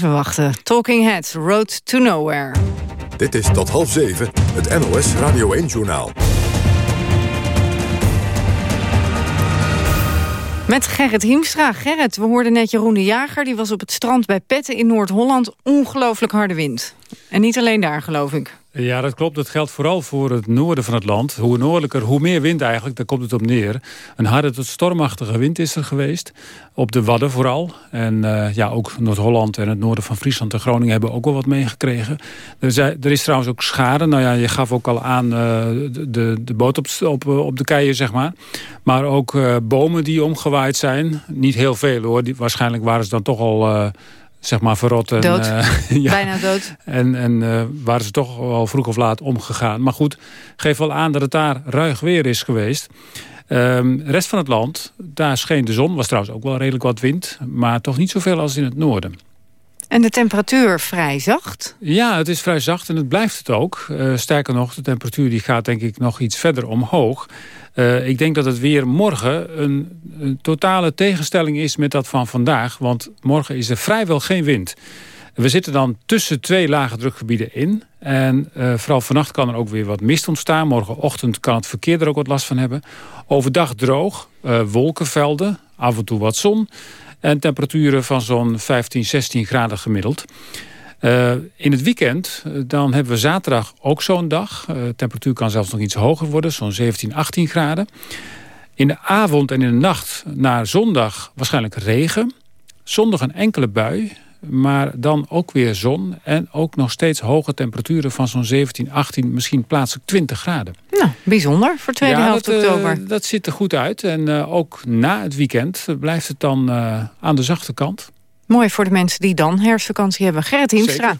Even wachten. Talking Heads, Road to Nowhere. Dit is tot half zeven, het NOS Radio 1-journaal. Met Gerrit Hiemstra. Gerrit, we hoorden net Jeroen de Jager. Die was op het strand bij Petten in Noord-Holland. Ongelooflijk harde wind. En niet alleen daar, geloof ik. Ja, dat klopt. Dat geldt vooral voor het noorden van het land. Hoe noordelijker, hoe meer wind eigenlijk, daar komt het op neer. Een harde tot stormachtige wind is er geweest. Op de Wadden vooral. En uh, ja, ook Noord-Holland en het noorden van Friesland en Groningen hebben ook wel wat meegekregen. Er, er is trouwens ook schade. Nou ja, je gaf ook al aan uh, de, de boot op, op, op de keien, zeg maar. Maar ook bomen die omgewaaid zijn. Niet heel veel hoor. Waarschijnlijk waren ze dan toch al zeg maar verrot. En, dood. Uh, ja. Bijna dood. En, en uh, waren ze toch al vroeg of laat omgegaan. Maar goed, geef wel aan dat het daar ruig weer is geweest. Um, rest van het land, daar scheen de zon. Was trouwens ook wel redelijk wat wind. Maar toch niet zoveel als in het noorden. En de temperatuur vrij zacht? Ja, het is vrij zacht en het blijft het ook. Uh, sterker nog, de temperatuur die gaat denk ik nog iets verder omhoog. Uh, ik denk dat het weer morgen een, een, totale tegenstelling is met dat van vandaag. Want morgen is er vrijwel geen wind. We zitten dan tussen twee lage drukgebieden in. En uh, vooral vannacht kan er ook weer wat mist ontstaan. Morgenochtend kan het verkeer er ook wat last van hebben. Overdag droog, wolkenvelden, af en toe wat zon. En temperaturen van zo'n 15, 16 graden gemiddeld. Uh, in het weekend, dan hebben we zaterdag ook zo'n dag. Uh, de temperatuur kan zelfs nog iets hoger worden, zo'n 17, 18 graden. In de avond en in de nacht naar zondag waarschijnlijk regen. Zondag een enkele bui, maar dan ook weer zon. En ook nog steeds hoge temperaturen van zo'n 17, 18, misschien plaatselijk 20 graden. Nou, bijzonder voor tweede ja, helft dat, oktober. Uh, dat ziet er goed uit. En uh, ook na het weekend blijft het dan uh, aan de zachte kant. Mooi voor de mensen die dan herfstvakantie hebben. Gerrit Hiemstra. Zeker.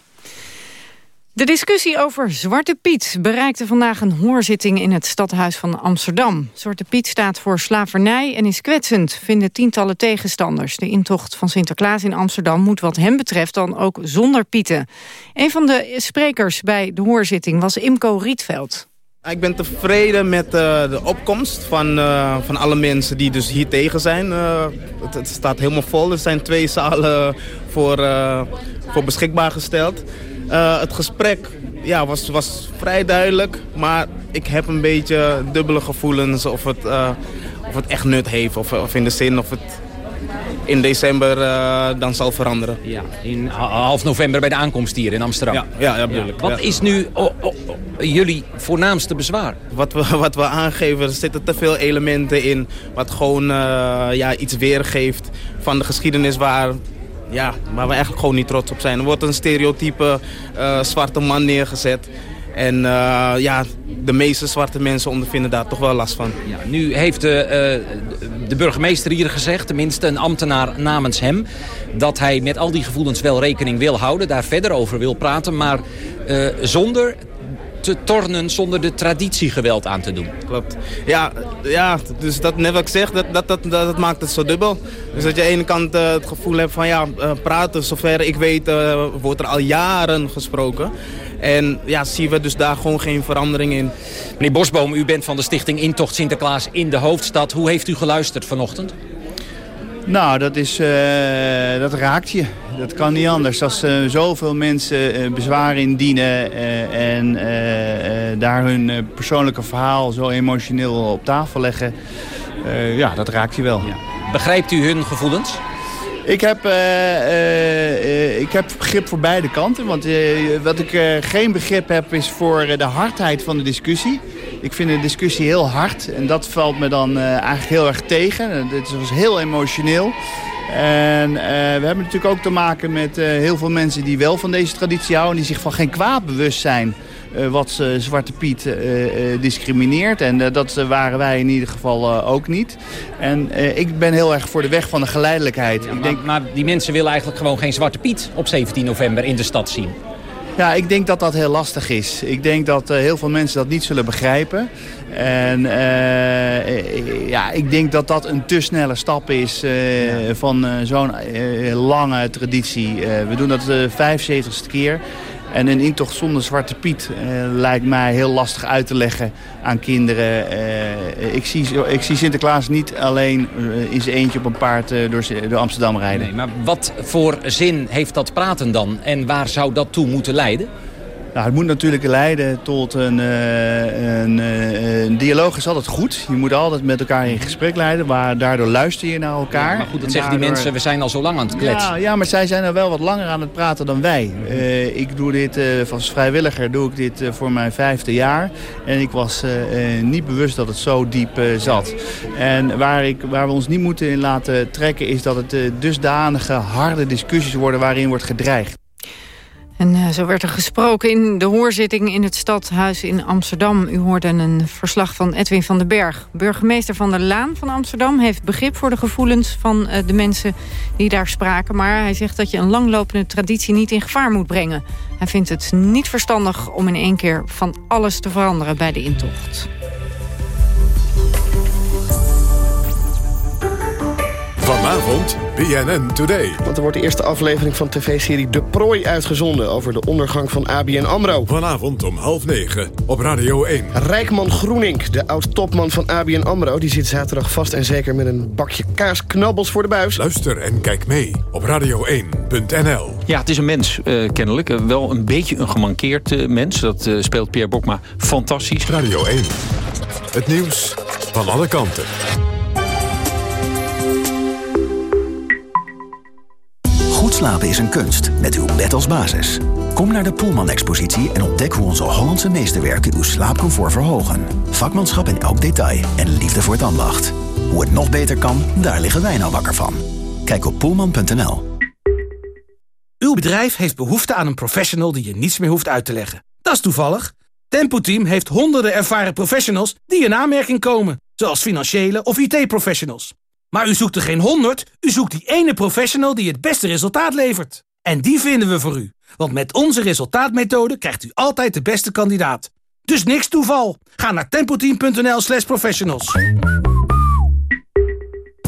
De discussie over Zwarte Piet bereikte vandaag een hoorzitting in het stadhuis van Amsterdam. Zwarte Piet staat voor slavernij en is kwetsend, vinden tientallen tegenstanders. De intocht van Sinterklaas in Amsterdam moet wat hem betreft dan ook zonder Pieten. Een van de sprekers bij de hoorzitting was Imco Rietveld. Ik ben tevreden met uh, de opkomst van, uh, van alle mensen die dus hier tegen zijn. Het, het, staat helemaal vol. Er zijn twee zalen voor, voor beschikbaar gesteld. Het gesprek ja, was, was vrij duidelijk, maar ik heb een beetje dubbele gevoelens of het, of het echt nut heeft. Of, of in de zin of het in december uh, dan zal veranderen. Ja, in half november bij de aankomst hier in Amsterdam. Ja, ja, ja. Wat is nu oh, oh, jullie voornaamste bezwaar? Wat we, wat we aangeven, er zitten te veel elementen in... wat gewoon uh, ja, iets weergeeft van de geschiedenis waar... Ja, waar we eigenlijk gewoon niet trots op zijn. Er wordt een stereotype uh, zwarte man neergezet. En uh, ja, de meeste zwarte mensen ondervinden daar toch wel last van. Ja, nu heeft de, uh, de burgemeester hier gezegd, tenminste een ambtenaar namens hem... dat hij met al die gevoelens wel rekening wil houden, daar verder over wil praten... maar zonder te tornen, zonder de traditiegeweld aan te doen. Klopt. Ja, ja dus dat net wat ik zeg, dat, dat, dat, dat maakt het zo dubbel. Dus dat je aan de ene kant het gevoel hebt van ja, praten, zover ik weet wordt er al jaren gesproken... En ja, zien we dus daar gewoon geen verandering in. Meneer Bosboom, u bent van de stichting Intocht Sinterklaas in de hoofdstad. Hoe heeft u geluisterd vanochtend? Nou, dat, is, uh, dat raakt je. Dat kan niet anders. Als uh, zoveel mensen uh, bezwaar indienen en daar hun persoonlijke verhaal zo emotioneel op tafel leggen, ja, dat raakt je wel. Ja. Begrijpt u hun gevoelens? Ik heb, ik heb begrip voor beide kanten. Want wat ik geen begrip heb is voor de hardheid van de discussie. Ik vind de discussie heel hard. En dat valt me dan eigenlijk heel erg tegen. Het was heel emotioneel. En we hebben natuurlijk ook te maken met heel veel mensen die wel van deze traditie houden. Die zich van geen kwaad bewust zijn. Uh, wat Zwarte Piet discrimineert. En dat waren wij in ieder geval ook niet. En ik ben heel erg voor de weg van de geleidelijkheid. Ja, ik maar, denk... maar die mensen willen eigenlijk gewoon geen Zwarte Piet op 17 november in de stad zien. Ja, ik denk dat dat heel lastig is. Ik denk dat uh, heel veel mensen dat niet zullen begrijpen. En uh, ja, ik denk dat dat een te snelle stap is uh, ja. van zo'n lange traditie. we doen dat de 75ste keer. En een intocht zonder Zwarte Piet lijkt mij heel lastig uit te leggen aan kinderen. ik, zie, ik zie Sinterklaas niet alleen in zijn eentje op een paard door, door Amsterdam rijden. Nee, maar wat voor zin heeft dat praten dan? En waar zou dat toe moeten leiden? Nou, het moet natuurlijk leiden tot een, uh, een, uh, een, dialoog is altijd goed. Je moet altijd met elkaar in gesprek leiden, waar daardoor luister je naar elkaar. Ja, maar goed, dat zeggen die mensen, we zijn al zo lang aan het kletsen. Ja, ja, maar zij zijn er wel wat langer aan het praten dan wij. Uh, ik doe dit als vrijwilliger, doe ik dit voor mijn vijfde jaar. En ik was niet bewust dat het zo diep zat. En waar, ik, waar we ons niet moeten in laten trekken, is dat het dusdanige harde discussies worden waarin wordt gedreigd. En uh, zo werd er gesproken in de hoorzitting in het stadhuis in Amsterdam. U hoorde een verslag van Edwin van den Berg. Burgemeester van der Laan van Amsterdam heeft begrip voor de gevoelens van uh, de mensen die daar spraken. Maar hij zegt dat je een langlopende traditie niet in gevaar moet brengen. Hij vindt het niet verstandig om in één keer van alles te veranderen bij de intocht. Vanavond BNN Today. Want er wordt de eerste aflevering van tv-serie De Prooi uitgezonden... over de ondergang van ABN AMRO. Vanavond om half negen op Radio 1. Rijkman Groening, de oud-topman van ABN AMRO... die zit zaterdag vast en zeker met een bakje kaasknabbels voor de buis. Luister en kijk mee op radio1.nl. Ja, het is een mens, uh, kennelijk. Uh, wel een beetje een gemankeerd uh, mens. Dat speelt Pierre Bokma fantastisch. Radio 1. Het nieuws van alle kanten. Slapen is een kunst, met uw bed als basis. Kom naar de Poelman-expositie en ontdek hoe onze Hollandse meesterwerken uw slaapcomfort verhogen. Vakmanschap in elk detail en liefde voor het ambacht. Hoe het nog beter kan, daar liggen wij nou wakker van. Kijk op poelman.nl. Uw bedrijf heeft behoefte aan een professional die je niets meer hoeft uit te leggen. Dat is toevallig. Tempo Team heeft honderden ervaren professionals die in aanmerking komen. Zoals financiële of IT-professionals. Maar u zoekt er geen honderd, u zoekt die ene professional die het beste resultaat levert. En die vinden we voor u. Want met onze resultaatmethode krijgt u altijd de beste kandidaat. Dus niks toeval. Ga naar tempoteam.nl slash professionals.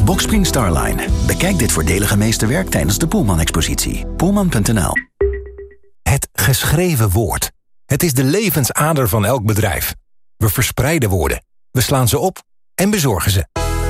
Boxspring Starline. Bekijk dit voordelige meesterwerk tijdens de Poelman-expositie. Poelman.nl Het geschreven woord. Het is de levensader van elk bedrijf. We verspreiden woorden. We slaan ze op en bezorgen ze.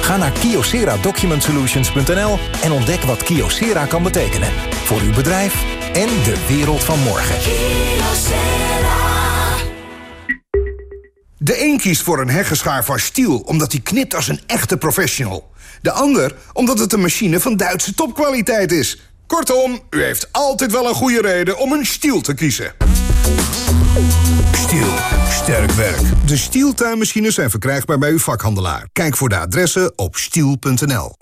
Ga naar kyocera-document-solutions.nl en ontdek wat Kyocera kan betekenen. Voor uw bedrijf en de wereld van morgen. De een kiest voor een heggenschaar van Stiel... omdat hij knipt als een echte professional. De ander omdat het een machine van Duitse topkwaliteit is. Kortom, u heeft altijd wel een goede reden om een Stiel te kiezen. Stiel. Sterk werk. De Stiel tuinmachines zijn verkrijgbaar bij uw vakhandelaar. Kijk voor de adressen op stiel.nl.